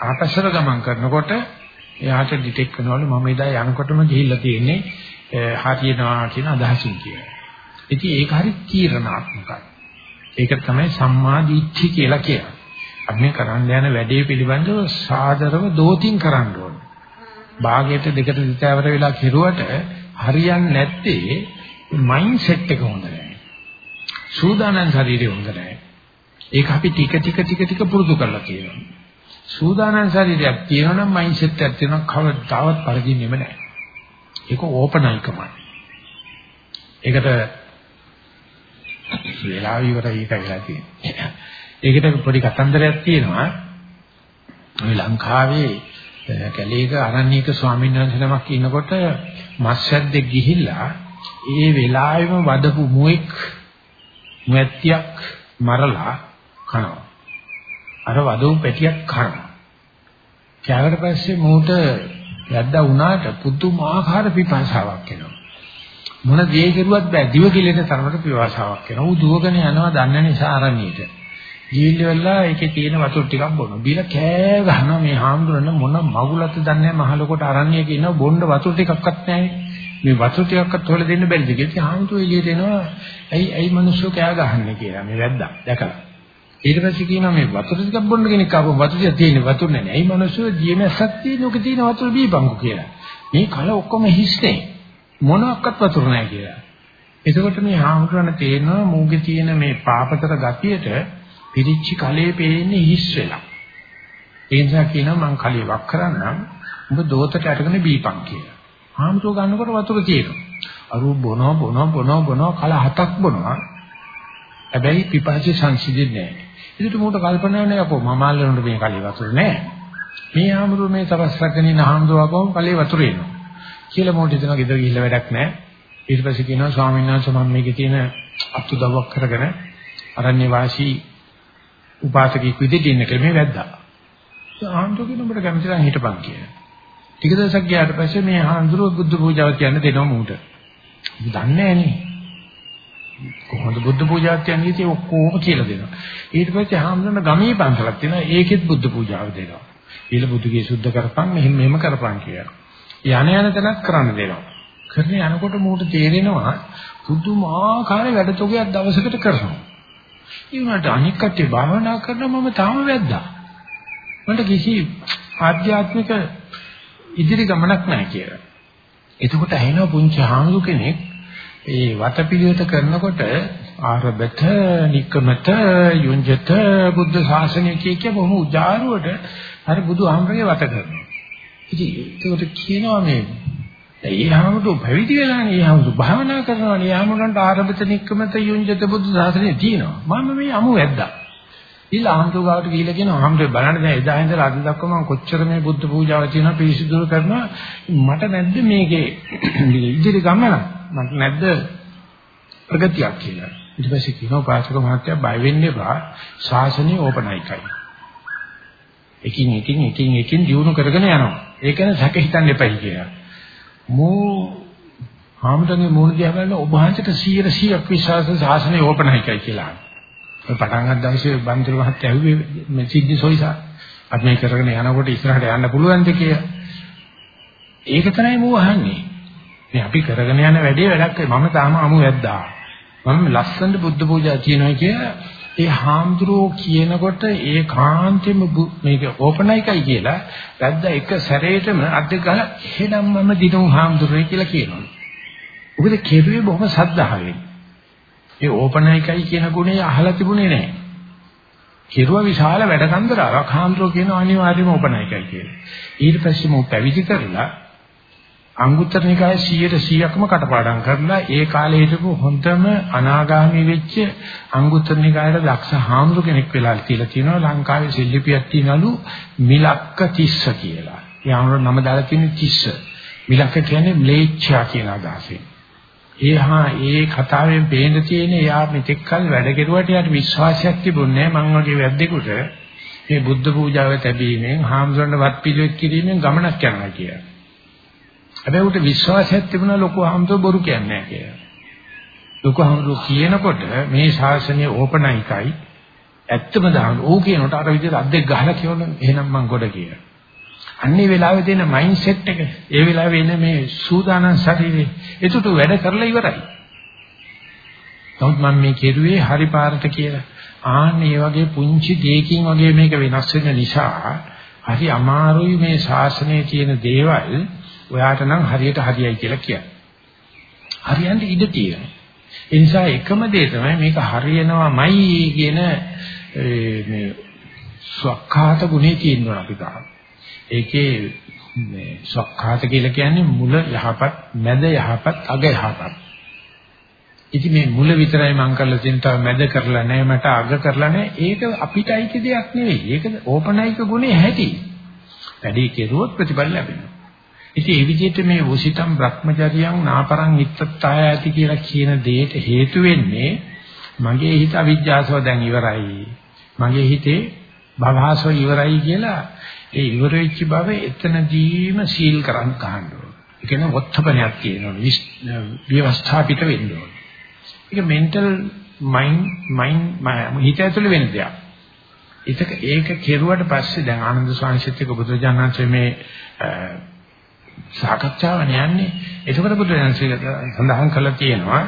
ආපස්සට ගමන් කරනකොට එයාට ඩිටෙක්ට් කරනවලු මම එදා යනකොටම ගිහිල්ලා තියෙන්නේ හරියනවා කියන අදහසින් කියලා. ඉතින් ඒක හරි තීරණාත්මකයි. ඒක තමයි සම්මා දිට්ඨි කියලා කියන්නේ. අපි කරන්න යන වැඩේ පිළිබඳව සාදරව දෝතින් කරන්න ඕනේ. භාගයට දෙකට විතර වෙලා කෙරුවට හරියන්නේ නැත්තේ මයින්ඩ් සෙට් එක හොඳ නැහැ. සූදානම් ශරීරය හොඳ නැහැ. ඒක අපි ටික ටික ටික ටික පුරුදු කරලා තියෙනවා. සූදානම් ශරීරයක් තියෙනවා නම් මයින්ඩ් සෙට් එකක් තියෙනවා කවදාවත් පරදින්නෙම නැහැ. ඒක ඕපනයිකමයි. ඒකට වෙලාව ඉවරයි ඒක වෙලා තියෙන්නේ. ඒකට පොඩි කතන්දරයක් තියෙනවා. මේ ලංකාවේ කැලේක අරණ්‍යක ස්වාමීන් වහන්සේ නමක් ඉන්නකොට මස්සද්දෙක් ගිහිල්ලා ඒ වෙලාවෙම වදපු මුවෙක් මුවැත්තියක් මරලා කනවා. අර වදවු පැටියක් කනවා. කෑවට පස්සේ මූට යද්දා වුණාට පුදුමාකාර පිපාසාවක් එනවා. මොන දේ කෙරුවත් බෑ දිව කිලෙන තරමට පිපාසාවක් එනවා. ඌ දුවගෙන යනවා දන්න නිසා අරණියට. ගිහිල්ල වෙලා ඒකේ තියෙන වතුර ටිකක් බොනවා. බීලා කෑ ගහනවා මේ හාමුදුරන මොන මගුලත් දන්නේ නැහැ මහලකොට අරණියක ඉන්න බොණ්ඩ වතුර ටිකක්වත් නැහැ. මේ වතුර ටිකක්වත් හොල දෙන්න බැරිද කියලා. ඉතින් හාමුදුරුවෝ එළියට එනවා. ඇයි ඇයි මිනිස්සු කෑ ගහන්නේ කියලා. මේ වැද්දා දැකලා. ඊට පස්සේ කියනවා මේ වතුර ටිකක් බොන්න කෙනෙක් ආපහු වතුර ටික තියෙන වතුර නැහැ. ඇයි මිනිස්සු ජීමසක් තියෙන ඔක තියෙන වතුර බීපංකු කියලා. මේ කල ඔක්කොම හිස්නේ. මොනක්වත් වතුර නැහැ කියලා. එතකොට මේ හාමුදුරන තේරෙනවා මූගේ තියෙන මේ පාපතර ගතියට පිරිච්ච කලේ පේන්නේ හිස් වෙලා. ඒ නිසා කියනවා මං කලේ වක් කරන්නම් උඹ දෝතට අරගෙන බීපං කියලා. හාමුදුරුවෝ ගන්නකොට වතුර තියෙනවා. අරු බොනවා බොනවා බොනවා බොනවා කල හතක් බොනවා. හැබැයි පිපාසය සංසිඳෙන්නේ නැහැ. ඒකට මූට කල්පනා නැහැ අපෝ මම අල්ලනොට මේ කලේ වතුර නැහැ. මේ හාමුදුරුවෝ මේ තපස් රැගෙන ඉන්න හාමුදුරුවෝ කලේ වතුර එනවා. කියලා මෝට හිතනවා ගෙදර ගිහිල්ලා වැඩක් නැහැ. ඊට පස්සේ කියනවා ස්වාමීන් වහන්සේ මම මේකේ තියෙන අත්දැකීමක් කරගෙන අරණ්‍ය වාසී උපාසකෙක් විදිහට ඉන්න කියලා මේ වැද්දා. ආන්දෝ කියන උඹට කැමතිලා හිටපන් කියලා. ටික දවසක් ගියාට පස්සේ මේ ආන්දරෝ බුද්ධ පූජාව කියන්න දෙනවා මූට. දන්නේ නැහනේ. කොහොමද බුද්ධ පූජාවක් කියන්නේ ඉතින් ඔක්කොම කියලා දෙනවා. ඊට පස්සේ ආන්දරන ගමේ පන්සලක් තියෙනවා ඒකෙත් බුද්ධ පූජාව දෙනවා. ඊළ බුදුගේ සුද්ධ කරපන් මෙහෙම මෙහෙම කරපන් කියලා. යන යන තැනක් කරන්න දෙනවා. කරන යනකොට මූට තේරෙනවා පුදුමාකාර වැඩ තොගයක් දවසකට කරනවා. ඒ වුණාට අනික් කට්ටිය භාවනා කරනවා මම තාම වැද්දා. මට කිසි ආධ්‍යාත්මික ඉදිරි ගමනක් නැහැ කියලා. එතකොට ඇහෙනවා පුංචි හාමුදුර කෙනෙක් ඒ වතපිළිවෙත කරනකොට ආරබත නිකමත යුංජත බුද්ධ ශාසනය කිය කිය බොහොම උජාරුවට අර බුදු ආමරගේ වත කරනවා. ඉතින් ඒකට කියනවා මේ ඒ හැමෝටම පැවිදි වෙලානේ ඒ හැමෝටම භාවනා කරනවානේ ඒ හැමෝටම ආරම්භත නික්කමත යුංජත බුදු සාසනේ තියෙනවා. මම මේ අමු වැද්දා. ඊළඟ ආම්තු ගාවට ගිහිල්ලා කියනවා ආම්තු බලන්න දැන් එදා ඉඳලා අද දක්වා මම කොච්චර මේ බුද්ධ පූජාව තියෙනවා පිරිසිදු කරනවා. මට නැද්ද මේකේ ඉදිරි ගමන මට නැද්ද ප්‍රගතියක් කියලා ඊට පස්සේ කියනවා පාසක මහත්තයා බය වෙන්න එපා ශාසනය ඕපනයිකයි එකින් එකින් එකින් එකින් දියුණු කරගෙන යනවා ඒක ගැන සැක හිතන්න එපයි කියලා මෝ හාමුදුරනේ මූණ දිහා බලලා ඔබ වහන්සේට 100%ක් විශ්වාස සාසනය ඕපනයිකයි කියලා. ඔය පටන් ගන්න දවසේ බන්දර මහත්තයා ඇහුවේ මේ සිද්ධි සොයිසා. අපි මේ කරගෙන යනකොට ඉස්සරහට යන්න පුළුවන්ද කියලා. ඒක තමයි මෝ අහන්නේ. මේ අපි කරගෙන යන වැඩේ වැඩක් මම තාම අමු වැද්දා. මම ලස්සනට බුද්ධ පූජා කියනවා කියලා ඒ හාමුදුරුවෝ කියනකොට ඒ කාන්තෙම මේක ඕපනයිකයි කියලා වැද්ද එක සැරේටම අද්දක ගහලා එහෙනම් මම දිනු හාමුදුරුවෝ කියලා කියනවා. මොකද කෙරුවේ බොහොම සද්ධාවෙන්. ඒ ඕපනයිකයි කියන ගුණය අහලා තිබුණේ නැහැ. කෙරුවා විශාල වැඩ කන්දරාවක් හාමුදුරුවෝ කියන අනිවාර්යයෙන්ම ඕපනයිකයි කියලා. ඊට පස්සේ මම පැවිදි කරලා අංගුත්තර නිකායේ 100%ක්ම කටපාඩම් කරලා ඒ කාලේ හිටපු හොඳම අනාගාමී වෙච්ච අංගුත්තර නිකායේ දක්ෂ හාමුදුර කෙනෙක් වෙලා කියලා තියෙනවා ලංකාවේ ශිල්පියක් තියනලු මිලක්ක තිස්ස කියලා. ඒ ආමර නම දාලා තියෙන තිස්ස. මිලක්ක කියන්නේ ම්ලේච්ඡා කියන අදහසෙන්. ඒහා ඒ කතාවෙන් පේන්න තියෙන එයා මෙතෙක් කල වැඩ කෙරුවට යාට විශ්වාසයක් තිබුණේ නැහැ මං වගේ වැද්දෙකුට මේ බුද්ධ පූජාව තැබීමෙන් හාමුදුරන්ට වත් පිළිවෙත් කිරීමෙන් ගමනක් යනවා කියලා. හැබැයි උට විශ්වාසයක් තිබුණා ලොකු හාමුදුරුවෝ බොරු කියන්නේ නැහැ කියලා. ලොකු හාමුදුරුවෝ කියනකොට මේ ශාසනය ඕපනයිකයි ඇත්තම දාන ඕක කියනකොට අර විදිහට අද්දෙක් ගහලා කියවන එහෙනම් මං ගොඩ කියලා. අන්නේ වෙලාවේ තියෙන මයින්ඩ් සෙට් එක ඒ වෙලාවේ එන මේ සූදානම් ශරීරේ ඒකට වැඩ කරලා ඉවරයි. නමුත් මම මේ කෙරුවේ හරි පාරට කියලා. ආන්නේ වගේ පුංචි දෙයකින් වගේ මේක වෙනස් වෙන නිසා හරි අමාරුයි මේ ශාසනයේ තියෙන දේවල් ඔයාට නම් හරියට හරියයි කියලා කියන්නේ. හරියන්න ඉඩ තියෙනවා. ඒ නිසා එකම දේ තමයි මේක හරියනවාමයි කියන මේ සක්කාත ගුණේ තියෙනවා අපි ගන්න. ඒකේ මේ සක්කාත කියලා කියන්නේ මුල යහපත්, මැද යහපත්, අග යහපත්. ඉතින් මේ මුල විතරයි මම කරලා තියෙන තව මැද කරලා නැහැ මට අග කරලා නැහැ. ඒක අපිට අයිති දෙයක් නෙවෙයි. ඒක ඕපනයික ගුණේ හැටි. වැඩි කෙරුවොත් ප්‍රතිඵල ලැබෙනවා. ඉතින් ඒ විදිහට මේ උසිතම් භ්‍රමචරියං නාපරං ඉත්තත්තාය ඇති කියලා කියන දෙයට හේතු වෙන්නේ මගේ හිත අවිජ්ජාසව දැන් ඉවරයි. මගේ හිතේ භවහසව ඉවරයි කියලා ඒ ඉවර වෙච්ච බව එතනදීම සීල් කරන් ගන්න ඕන. ඒ කියන්නේ වොත්තපනයක් තියෙනවා. විවස්ථාපිත වෙන්න ඕන. ඒක මෙන්ටල් මයින්ඩ් මයින්ඩ් හිත ඇතුළේ වෙන දෙයක්. ඒක ඒක කෙරුවට පස්සේ දැන් ආනන්ද ස්වාමීන් එක්ක බුදුරජාණන්සේ මේ සාකච්ඡාව යන්නේ. එතකොට බුදුරජාණන්සේ සඳහන් කළා තියෙනවා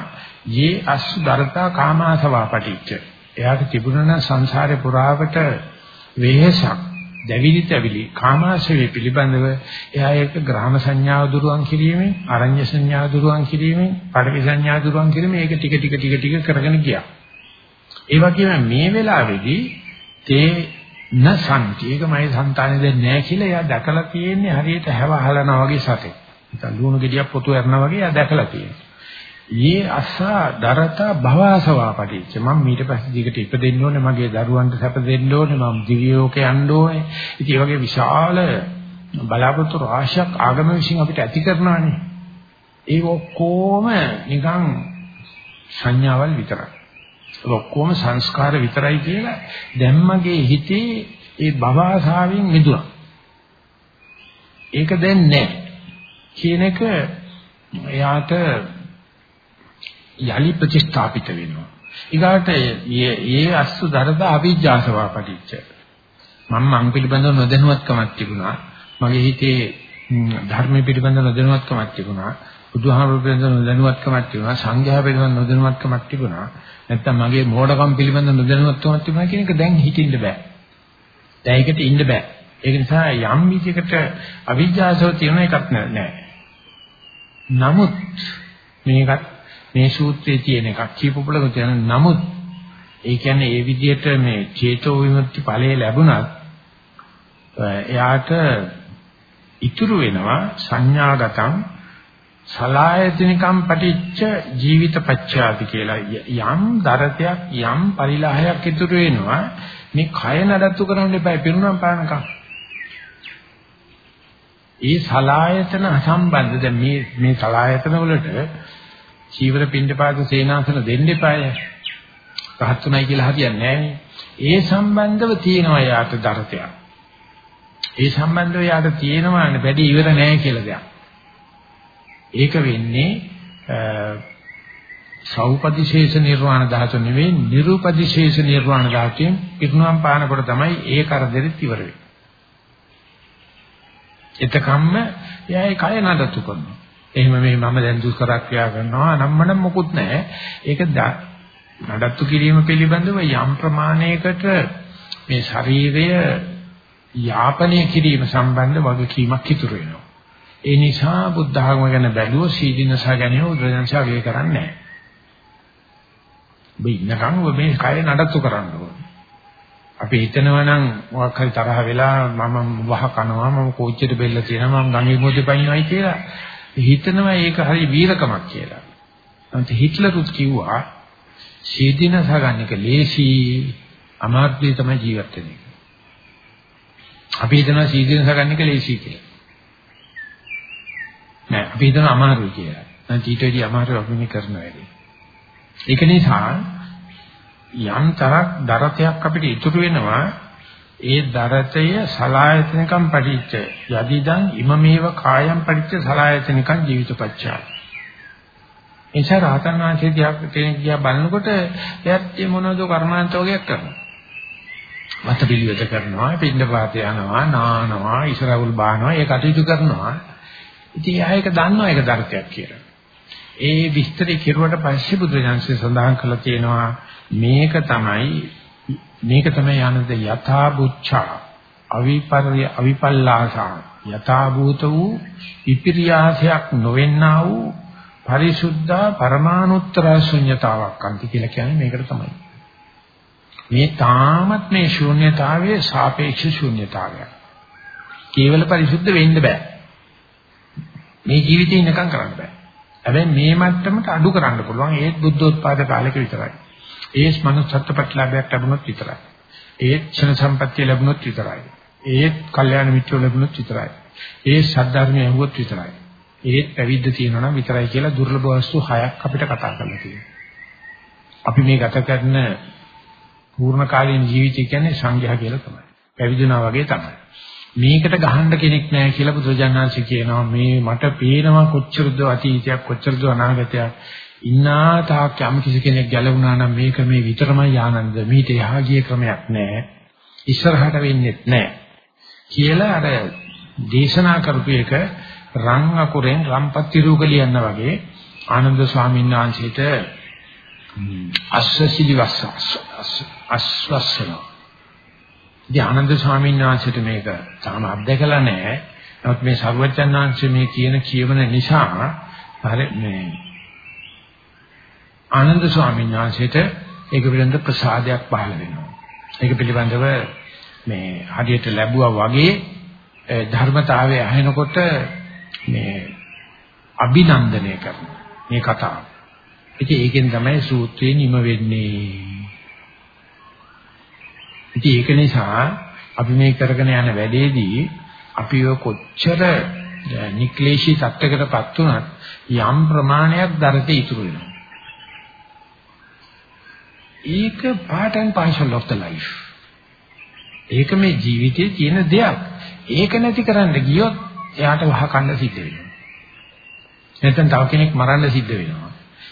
යේ අස්සු දරතා කාමාසවා පටිච්ච. එයාට තිබුණා සංසාරේ පුරාවට වෙහසක් දැවිලි තැවිලි කාමාශය පිළිබඳව එයා ඒක ග්‍රාම සංඥාව දුරුවන් කිරීමෙන් අරඤ්‍ය සංඥාව දුරුවන් කිරීමෙන් පඩවි සංඥාව දුරුවන් කිරීමෙන් ඒක ටික ටික ටික ටික කරගෙන ගියා. ඒ වගේම මේ වෙලාවේදී තේ නසන්ති. ඒක මගේ సంతානෙ දෙන්නේ නැහැ කියලා එයා දැකලා තියෙන්නේ හරියට හැව අහලනවා වගේ සතෙක්. නිකන් ලුණු ගෙඩියක් පොතු ඇරනවා වගේ එයා දැකලා තියෙනවා. යේ අස්සා දරතා භවසවා පටිච්ච මම ඊට පස්සේ දිගට ඉපදෙන්න ඕනේ මගේ දරුවන්ට සැප දෙන්න ඕනේ මම දිව්‍ය ලෝකේ යන්න ඕනේ. ඉතින් ඒ වගේ විශාල බලාපොරොත්තු රාශියක් ආගම විසින් අපිට ඇති කරනවානේ. ඒ ඔක්කොම නිකන් සංඥාවල් විතරයි. ඔක්කොම සංස්කාර විතරයි කියලා දැම්මගේ හිතේ ඒ භවසාවෙන් මිදුණා ඒක දැන් නැහැ කියන එක එයාට යලි ප්‍රතිස්ථාපිත වෙනවා. ඊගාට ඒ අස්සු දරද අවිජ්ජාසවා පටිච්ච. මම මං පිළිබඳව නොදැනුවත්කමක් තිබුණා. මගේ හිතේ ධර්ම පිළිබඳව නොදැනුවත්කමක් තිබුණා. බුදුහාමුදුරුවෝ පිළිබඳව නොදැනුවත්කමක් තිබුණා. සංඝයා පිළිබඳව නොදැනුවත්කමක් තිබුණා. නැත්තම් මගේ මෝඩකම් පිළිබඳව නොදැනුවත්කමක් තිබුණා කියන එක දැන් හිතින්න බෑ. දැන් ඒකට ඉන්න බෑ. ඒක නිසා යම් විදිහකට අවිජ්ජාසව තියෙන එකක් නෑ. නමුත් මේකත් මේ සූත්‍රයේ තියෙන එකක් කියපුපලක තියෙන නමුත් ඒ කියන්නේ ඒ විදිහට මේ චේතෝ විමුක්ති ඵලය ලැබුණත් එයාට ඉතුරු වෙනවා සංඥාගතං සලායතනිකම් පටිච්ච ජීවිත පච්චාති කියලා යම් දරතයක් යම් පරිලාහයක් ඉතුරු වෙනවා මේ කය නඩත්තු කරන්න එපා පිරුණම් පානකම් ඒ සලායතන සම්බන්ධ දැන් මේ මේ සලායතන වලට චීවර පින්ඩපාත සේනාසන දෙන්න එපාය. රහත්ුණයි කියලා හරියන්නේ නැහැ. ඒ සම්බන්ධව තියෙනවා යාට දරතයක්. ඒ සම්බන්ධව යාට තියෙනවා වැඩි ඉවර නැහැ කියලා දෙයක්. ඒක වෙන්නේ සෞපදිශේෂ නිර්වාණ ධාතු නෙවෙයි නිරුපදිශේෂ නිර්වාණ ධාතුයෙන් පිටුනම් පානකොට තමයි ඒ කරදෙරෙත් ඉවර වෙන්නේ. එතකම්ම එයා ඒ කය නඩත්තු කරනවා. එහෙම මේ මම දැන් දුෂ්කර ක්‍රියා කරනවා නම්මනම් මොකුත් නැහැ. ඒක නඩත්තු කිරීම පිළිබඳව යම් ප්‍රමාණයකට මේ ශරීරය යාපනය කිරීම සම්බන්ධ වගකීමක් ඉතුරු වෙනවා. ඒ නිසා බුද්ධ ධර්ම ගැන බැලුව සීදීනස ගැනීම උද්දේශය කරන්නේ නැහැ. ඔබ ඉන්නකම් ඔබ මේ කය නඩත්තු කරන්න ඕනේ. අපි හිතනවා නම් මොකක් හරි තරහ වෙලා මම වහ කනවා මම කෝච්චියට බෙල්ල තියනවා මම ගඟේ මොදේ පයින්නයි කියලා හිතනවා ඒක හරි වීරකමක් කියලා. නැත්නම් හිට්ලරුත් කිව්වා සීදීනස ගන්න එක ලේසි අමාත්‍ය තමයි ජීවත් වෙන්නේ. අපි හිතනවා සීදීනස ගන්න එක ලේසි කියලා. නෑ. අපි හිතනවා අමාරුයි කියලා. නැත්නම් ඊට වැඩි අමාරු අපි මේ කරන වැඩේ. ඒක නිසා යම් තරක් දරතයක් අපිට ඉතුරු වෙනවා ඒ දරතය සලායතනිකම් පටිච්ච. යදිදං ඉමමේව කායම් පටිච්ච සලායතනිකං ජීවිතපච්චා එනිසා රහතන් වහන්සේ දිහා කෙනෙක් දිහා බලනකොට එයත් මේ මොනවද කර්මාන්තෝගයක් කරනවා. මත පිළිවෙත කරනවා පින්න පාත යනවා නානවා ඉසරවුල් බානවා ඒ කටයුතු කරනවා. ඉතින් එයා ඒක දන්නවා ඒක දර්ශයක් කියලා ඒ විස්තරي කෙරුවට පස්සේ බුදුරජාන්සේ සඳහන් කළා තියෙනවා මේක තමයි මේක තමයි ආනන්ද යථා බුච්ඡා අවිපර්ය අවිපල්ලාසා යථා භූත වූ විපිරියාසයක් නොවෙන්නා වූ පරිසුද්ධ පරමානුත්තර ශුන්්‍යතාවක් අන්ති කියලා කියන්නේ මේකට තමයි. මේ තාමත් මේ ශූන්‍යතාවයේ සාපේක්ෂ ශූන්‍යතාවය. කේවල පරිසුද්ධ වෙන්න බෑ. මේ ජීවිතේ ඉන්නකම් කරන්න බෑ. හැබැයි මේ මට්ටමට අඩු කරන්න පුළුවන් ඒත් බුද්ධෝත්පාද කාලෙක විතරයි. ඒස් මනුස්සත්ව ප්‍රතිලාභයක් ලැබුණොත් විතරයි. ඒත් ක්ෂණ සම්පත්තිය ලැබුණොත් විතරයි. ඒත් කල්යාණ මිත්‍රෝ ලැබුණොත් විතරයි. ඒ සද්ධර්මය ඇහුවොත් විතරයි. ඒත් පැවිද්ද තියෙනවා නම් විතරයි කියලා දුර්ලභ වස්තු හයක් අපිට කතා කරන්න තියෙනවා. අපි මේ ගත කරන පූර්ණ කාලීන ජීවිතය කියන්නේ සංඝයා කියලා තමයි. පැවිදුණා වගේ තමයි. මේකට ගහන්න කෙනෙක් නැහැ කියලා බුදුජානනාංශ කියනවා. මේ මට පේනවා කොච්චරද අතීතයක් කොච්චරද අනාගතයක්. ඉන්නා තාක් යම් කිසි කෙනෙක් ගැලවුණා නම් මේක මේ විතරමයි ආනන්ද. මීට එහා ගිය ක්‍රමයක් නැහැ. ඉස්සරහට වෙන්නේ නැහැ. කියලා අර දේශනා කරපු එක රන් අකුරෙන් රම්පත්ති රූප ලියන්න වගේ ආනන්ද ස්වාමීන් වහන්සේට අස්සසිලි වස්ස අස්වස්සන. ඉතින් ආනන්ද ස්වාමීන් වහන්සේට මේක තාම අත්දැකලා නැහැ. නමුත් මේ සර්වජන් වහන්සේ මේ කියන කියවන නිසා හරි මේ ආනන්ද ස්වාමීන් වහන්සේට ඒක පිළිබඳ ප්‍රසාදයක් පහළ වෙනවා. ඒක පිළිබඳව මේ හදියට ලැබුවා වගේ ධර්මතාවය අහනකොට මේ අභිනන්දනය කරනවා මේ කතාව. ඉතින් ඒකෙන් තමයි සූත්‍රේ නිම වෙන්නේ. ඉතින් ඒක නිසා අපි මේ කරගෙන යන වැඩේදී අපි කොච්චර නික්ලේශී තත්ත්වයකටපත් වුණත් යම් ප්‍රමාණයක් දරතේ ඉතුරු වෙනවා. ඒක part and parcel of the life. ඒක මේ ජීවිතයේ තියෙන දෙයක්. ඒක නැති කරන්න ගියොත් එයාට වහ කන්න සිද්ධ වෙනවා. නැත්නම් තව කෙනෙක් මරන්න සිද්ධ වෙනවා.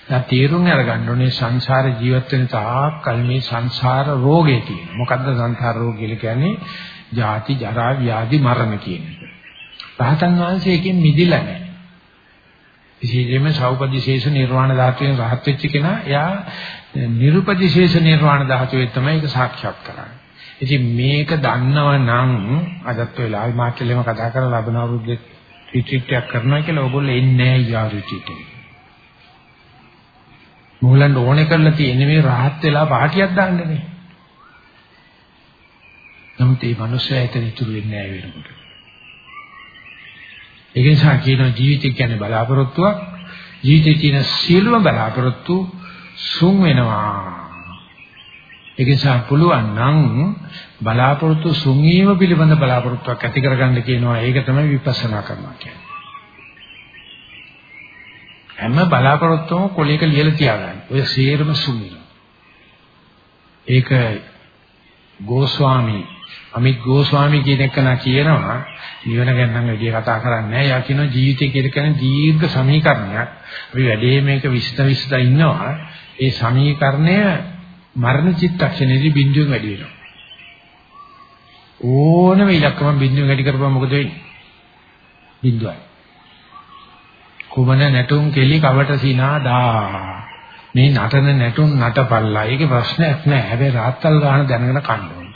දැන් තීරුම් අරගන්න ඕනේ සංසාර ජීවත් වෙන තාක් කල් මේ සංසාර රෝගේ තියෙන. මොකද්ද සංසාර රෝගය කියන්නේ? ජාති ජරා ව්‍යාධි මරණ කියන එක. රහතන් වහන්සේ එකෙන් මිදිලා නැහැ. විශේෂයෙන්ම සෞපදිශේෂ නිර්වාණ ධාතුවෙන් රහත් වෙච්ච කෙනා එයා නිරුපදිශේෂ නිර්වාණ ධාතුවේ තමයි ඒක සාක්ෂාත් කරන්නේ. ඉතින් මේක දන්නව නම් අදත් ඔය ලාල් මාර්කලෙම කතා කරලා ලබන අවුරුද්දේ රිට්‍රීට් එකක් කරනවා කියලා ඕගොල්ලෝ එන්නේ නැහැ යා රිට්‍රීට් එකට. මොහලන්ට ඕනේ කරලා තියෙන්නේ මේ rahat වෙලා පාටියක් දාන්නනේ. නමුත් මේ මිනිස්සයා එතන ඉතුරු වෙන්නේ නැහැ වෙනකොට. ඒ නිසා කියන ජීවිතය කියන්නේ බලාපොරොත්තුවක්. ජීවිතේ තියෙන සියලුම බලාපොරොත්තු සුන් වෙනවා. ඒ නිසා පුළුවන් නම් බලාපොරොත්තු සුන් වීම පිළිබඳ බලාපොරොත්තුවක් ඇති කරගන්න කියනවා. ඒක තමයි විපස්සනා කරනවා කියන්නේ. හැම බලාපොරොත්තුම කොලයක ලියලා තියාගන්න. ඔය සේරම සුමින. ඒක ගෝස්වාමි අමිත් ගෝස්වාමි කියන එක නා කියනවා නිවන ගැන නම් වැඩි කතා කරන්නේ නැහැ. යා කියනවා ජීවිතය කියලා කියන්නේ දීර්ඝ සමීකරණයක්. අපි වැඩේ මේක විස්තර විස්තර ඉන්නවා. ඒ සමීකරණය මරණ චිත්තක්ෂණයේදී බිඳුවෙන් වැඩි වෙනවා. ඕනම ඉලක්කම බිඳුවෙන් වැඩි කරපුවම මොකද වෙන්නේ? බිඳුවයි. කුමන නැටුම් කෙලි කවට සිනාදා මේ නටන නැටුම් නටපල්ලා ඒකේ ප්‍රශ්නයක් නෑ හැබැයි රාත්තල් ගන්න දැනගෙන කන්න ඕනේ.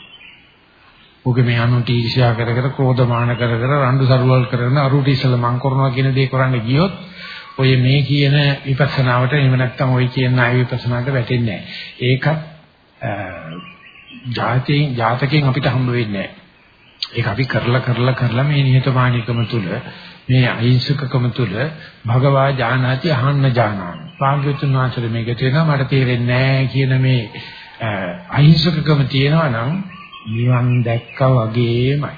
ඔගේ මේ අනුන්ට ඊර්ෂ්‍යා කර කර ක්‍රෝධමාන කර කර රණ්ඩු සරුවල් කරන අරුටි ඉස්සල මං කරනවා කියන දේ කරන්න ගියොත් ඔය මේ කියන විපස්සනාවට එහෙම නැත්නම් ඔය කියන ආය විපස්සනාවට වැටෙන්නේ නෑ. ඒකත් ජාතයෙන් ජාතකයෙන් අපිට හම්බ වෙන්නේ නෑ. ඒක අපි කරලා කරලා කරලා මේ නිහතමානීකම තුල මේ අහිංසකකම තුල භගවා ඥානාති අහන්න ඥානාන. පාග්‍යතුන් වහන්සේ මේක තේරෙනවා මට තේරෙන්නේ නැහැ කියන මේ අහිංසකකම තියෙනවා නම් නිවන් දැක්කා වගේමයි.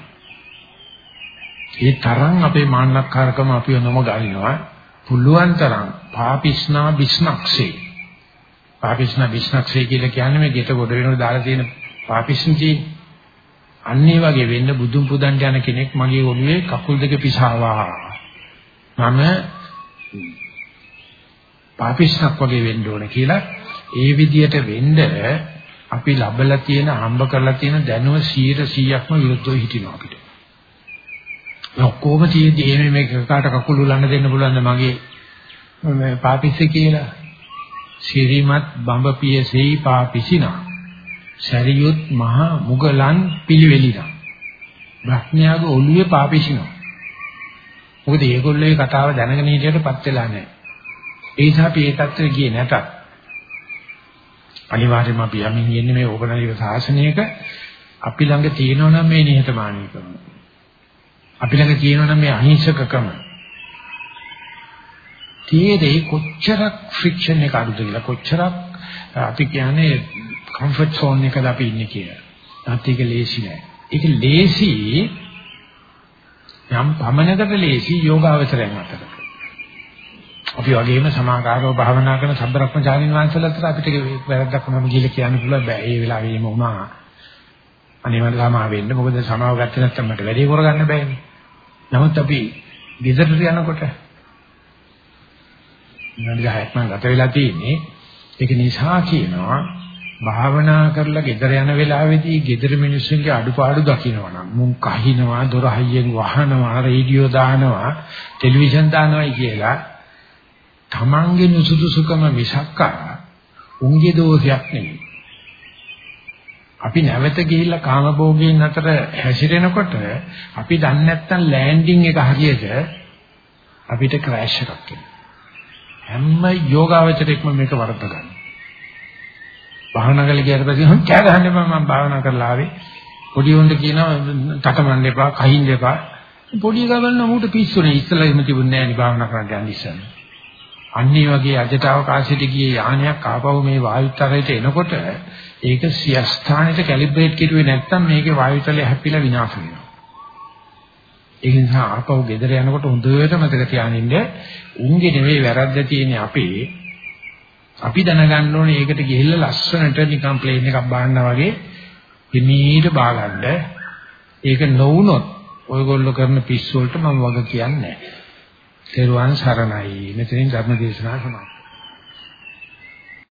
ඒ තරම් අපේ මාන්නක්කාරකම අපිව නොම ගන්නවා. පුළුවන් තරම් පාපිස්නා බිස්නක්සේ. පාපිස්නා බිස්නක්සේ කියලා කියන්නේ මේ ගෙට ගොඩ වෙනකොට දාලා තියෙන පාපිස්නචි අන්නේ වගේ වෙන්න බුදුන් පුදන් යන කෙනෙක් මගේ ඔළුවේ කකුල් දෙක පිසාවා. මම පාපිස්සක් වගේ වෙන්න ඕන කියලා ඒ විදියට වෙන්න අපි ලබලා තියෙන හම්බ කරලා තියෙන දැනුම 100%ක්ම විරුද්ධව හිටිනවා අපිට. ඔක්කොම තියෙද්දි එහෙම මේක කාට කකුල් උලන්න දෙන්න පුළුවන්ද මගේ මේ පාපිස්සේ කියලා. සිරිමත් බඹ පියසෙයි පාපිසිනා සරියුත් මහ මුගලන් පිළිවෙලිනා. බ්‍රහ්මයාගේ ඔළුවේ පාපිසිනවා. මොකද මේගොල්ලෝ මේ කතාව දැනගෙන හිටියටපත් වෙලා නැහැ. ඒ නිසා අපි ඒ தත්ත්වෙ ගියේ නැතත් අනිවාර්යයෙන්ම අපි යමින් ඉන්නේ මේ ඕගනයික සාසනයක අපි ළඟ තියෙනවනම් මේ නිහතමානීකම. අපි ළඟ තියෙනවනම් මේ අහිංසකකම. තීරේ කොච්චරක් ෆ්‍රික්ෂන් එක අඩුද කියලා කොච්චරක් අපි කියන්නේ කම්ෆර්ට් සෝන් එකද අපි ඉන්නේ කියලා. නැත්නම් ඒක ලේසි නෑ. ඒක ලේසි යම් පමණකට ලේසි යෝගාවචරයන් අතර. අපි වගේම සමාකාරව භාවනා කරන සම්බරක්මචාරින් වහන්සේලාට අපිට වැරද්දක් වුණාම කියලා කියන්න පුළුවන් බෑ. ඒ වෙලාවෙ එහෙම වුණා. අනේ මට සමාව වෙන්න. මොකද සමාව ගත්තේ නැත්නම් මට වැඩේ කරගන්න බෑනේ. නමුත් අපි ගෙදරට යනකොට විනාඩි 10ක් මම ගත වෙලා තියෙන්නේ. ඒක නිසා කියනවා භාවනා කරලා ගෙදර යන වෙලාවේදී ගෙදර මිනිස්සුන්ගේ අඩුපාඩු දකිනවා නම් මුන් කහිනවා දොර හයියෙන් වහනවා රේඩියෝ දානවා ටෙලිවිෂන් දානවායි කියලා තමන්ගේ නුසුදුසුකම මිසක්කා උන්ගේ දෝෂයක් නෙවෙයි අපි නැවත ගිහිල්ලා කාමභෝගීන් අතර හැසිරෙනකොට අපි දන්නේ නැත්තම් ලෑන්ඩින් එක හරියට අපිට ක්‍රෑෂ් එකක් එනවා හැම යෝගාවචරයක්ම මේක වරද්ද ගන්න. භාවනා කරලා ගියාට පස්සේ හම් කෑ ගහන්න එපා මම භාවනා කරලා ආවේ. පොඩි උන්ට කියනවා තටමන්න එපා, කහින්න එපා. පොඩි ගමන් නමුට පිස්සුනේ ඉස්සලා එහෙම තිබුණේ නැහැ නේ භාවනා කරන්න යන්න ඉස්සන්නේ. අන්නේ වගේ අජට අවකාශයට ගියේ යානයක් ආපහු මේ වායුතරයට එනකොට ඒක සියස්ථානෙට කැලිබ්‍රේට් කෙරුවේ නැත්නම් මේකේ වායුතලය හැපිලා විනාශ වෙනවා. ඒ නිසා ආපහු ගෙදර යනකොට හොඳට මතක තියාගන්න උන්ගේ නෙවෙයි වැරද්ද තියෙන්නේ අපේ. අපි දැනගන්න ඕනේ ඒකට ගිහිල්ලා ලස්සනට නිකන් ප්ලේන් එකක් බාන්නා වගේ හිමීට බාගන්න. ඒක නොවුනොත් ඔයගොල්ලෝ කරන පිස්සු වලට මම වග කියන්නේ නැහැ. තෙරුවන් සරණයි. මෙතනින් ධර්ම දේශනාව සමාප්ත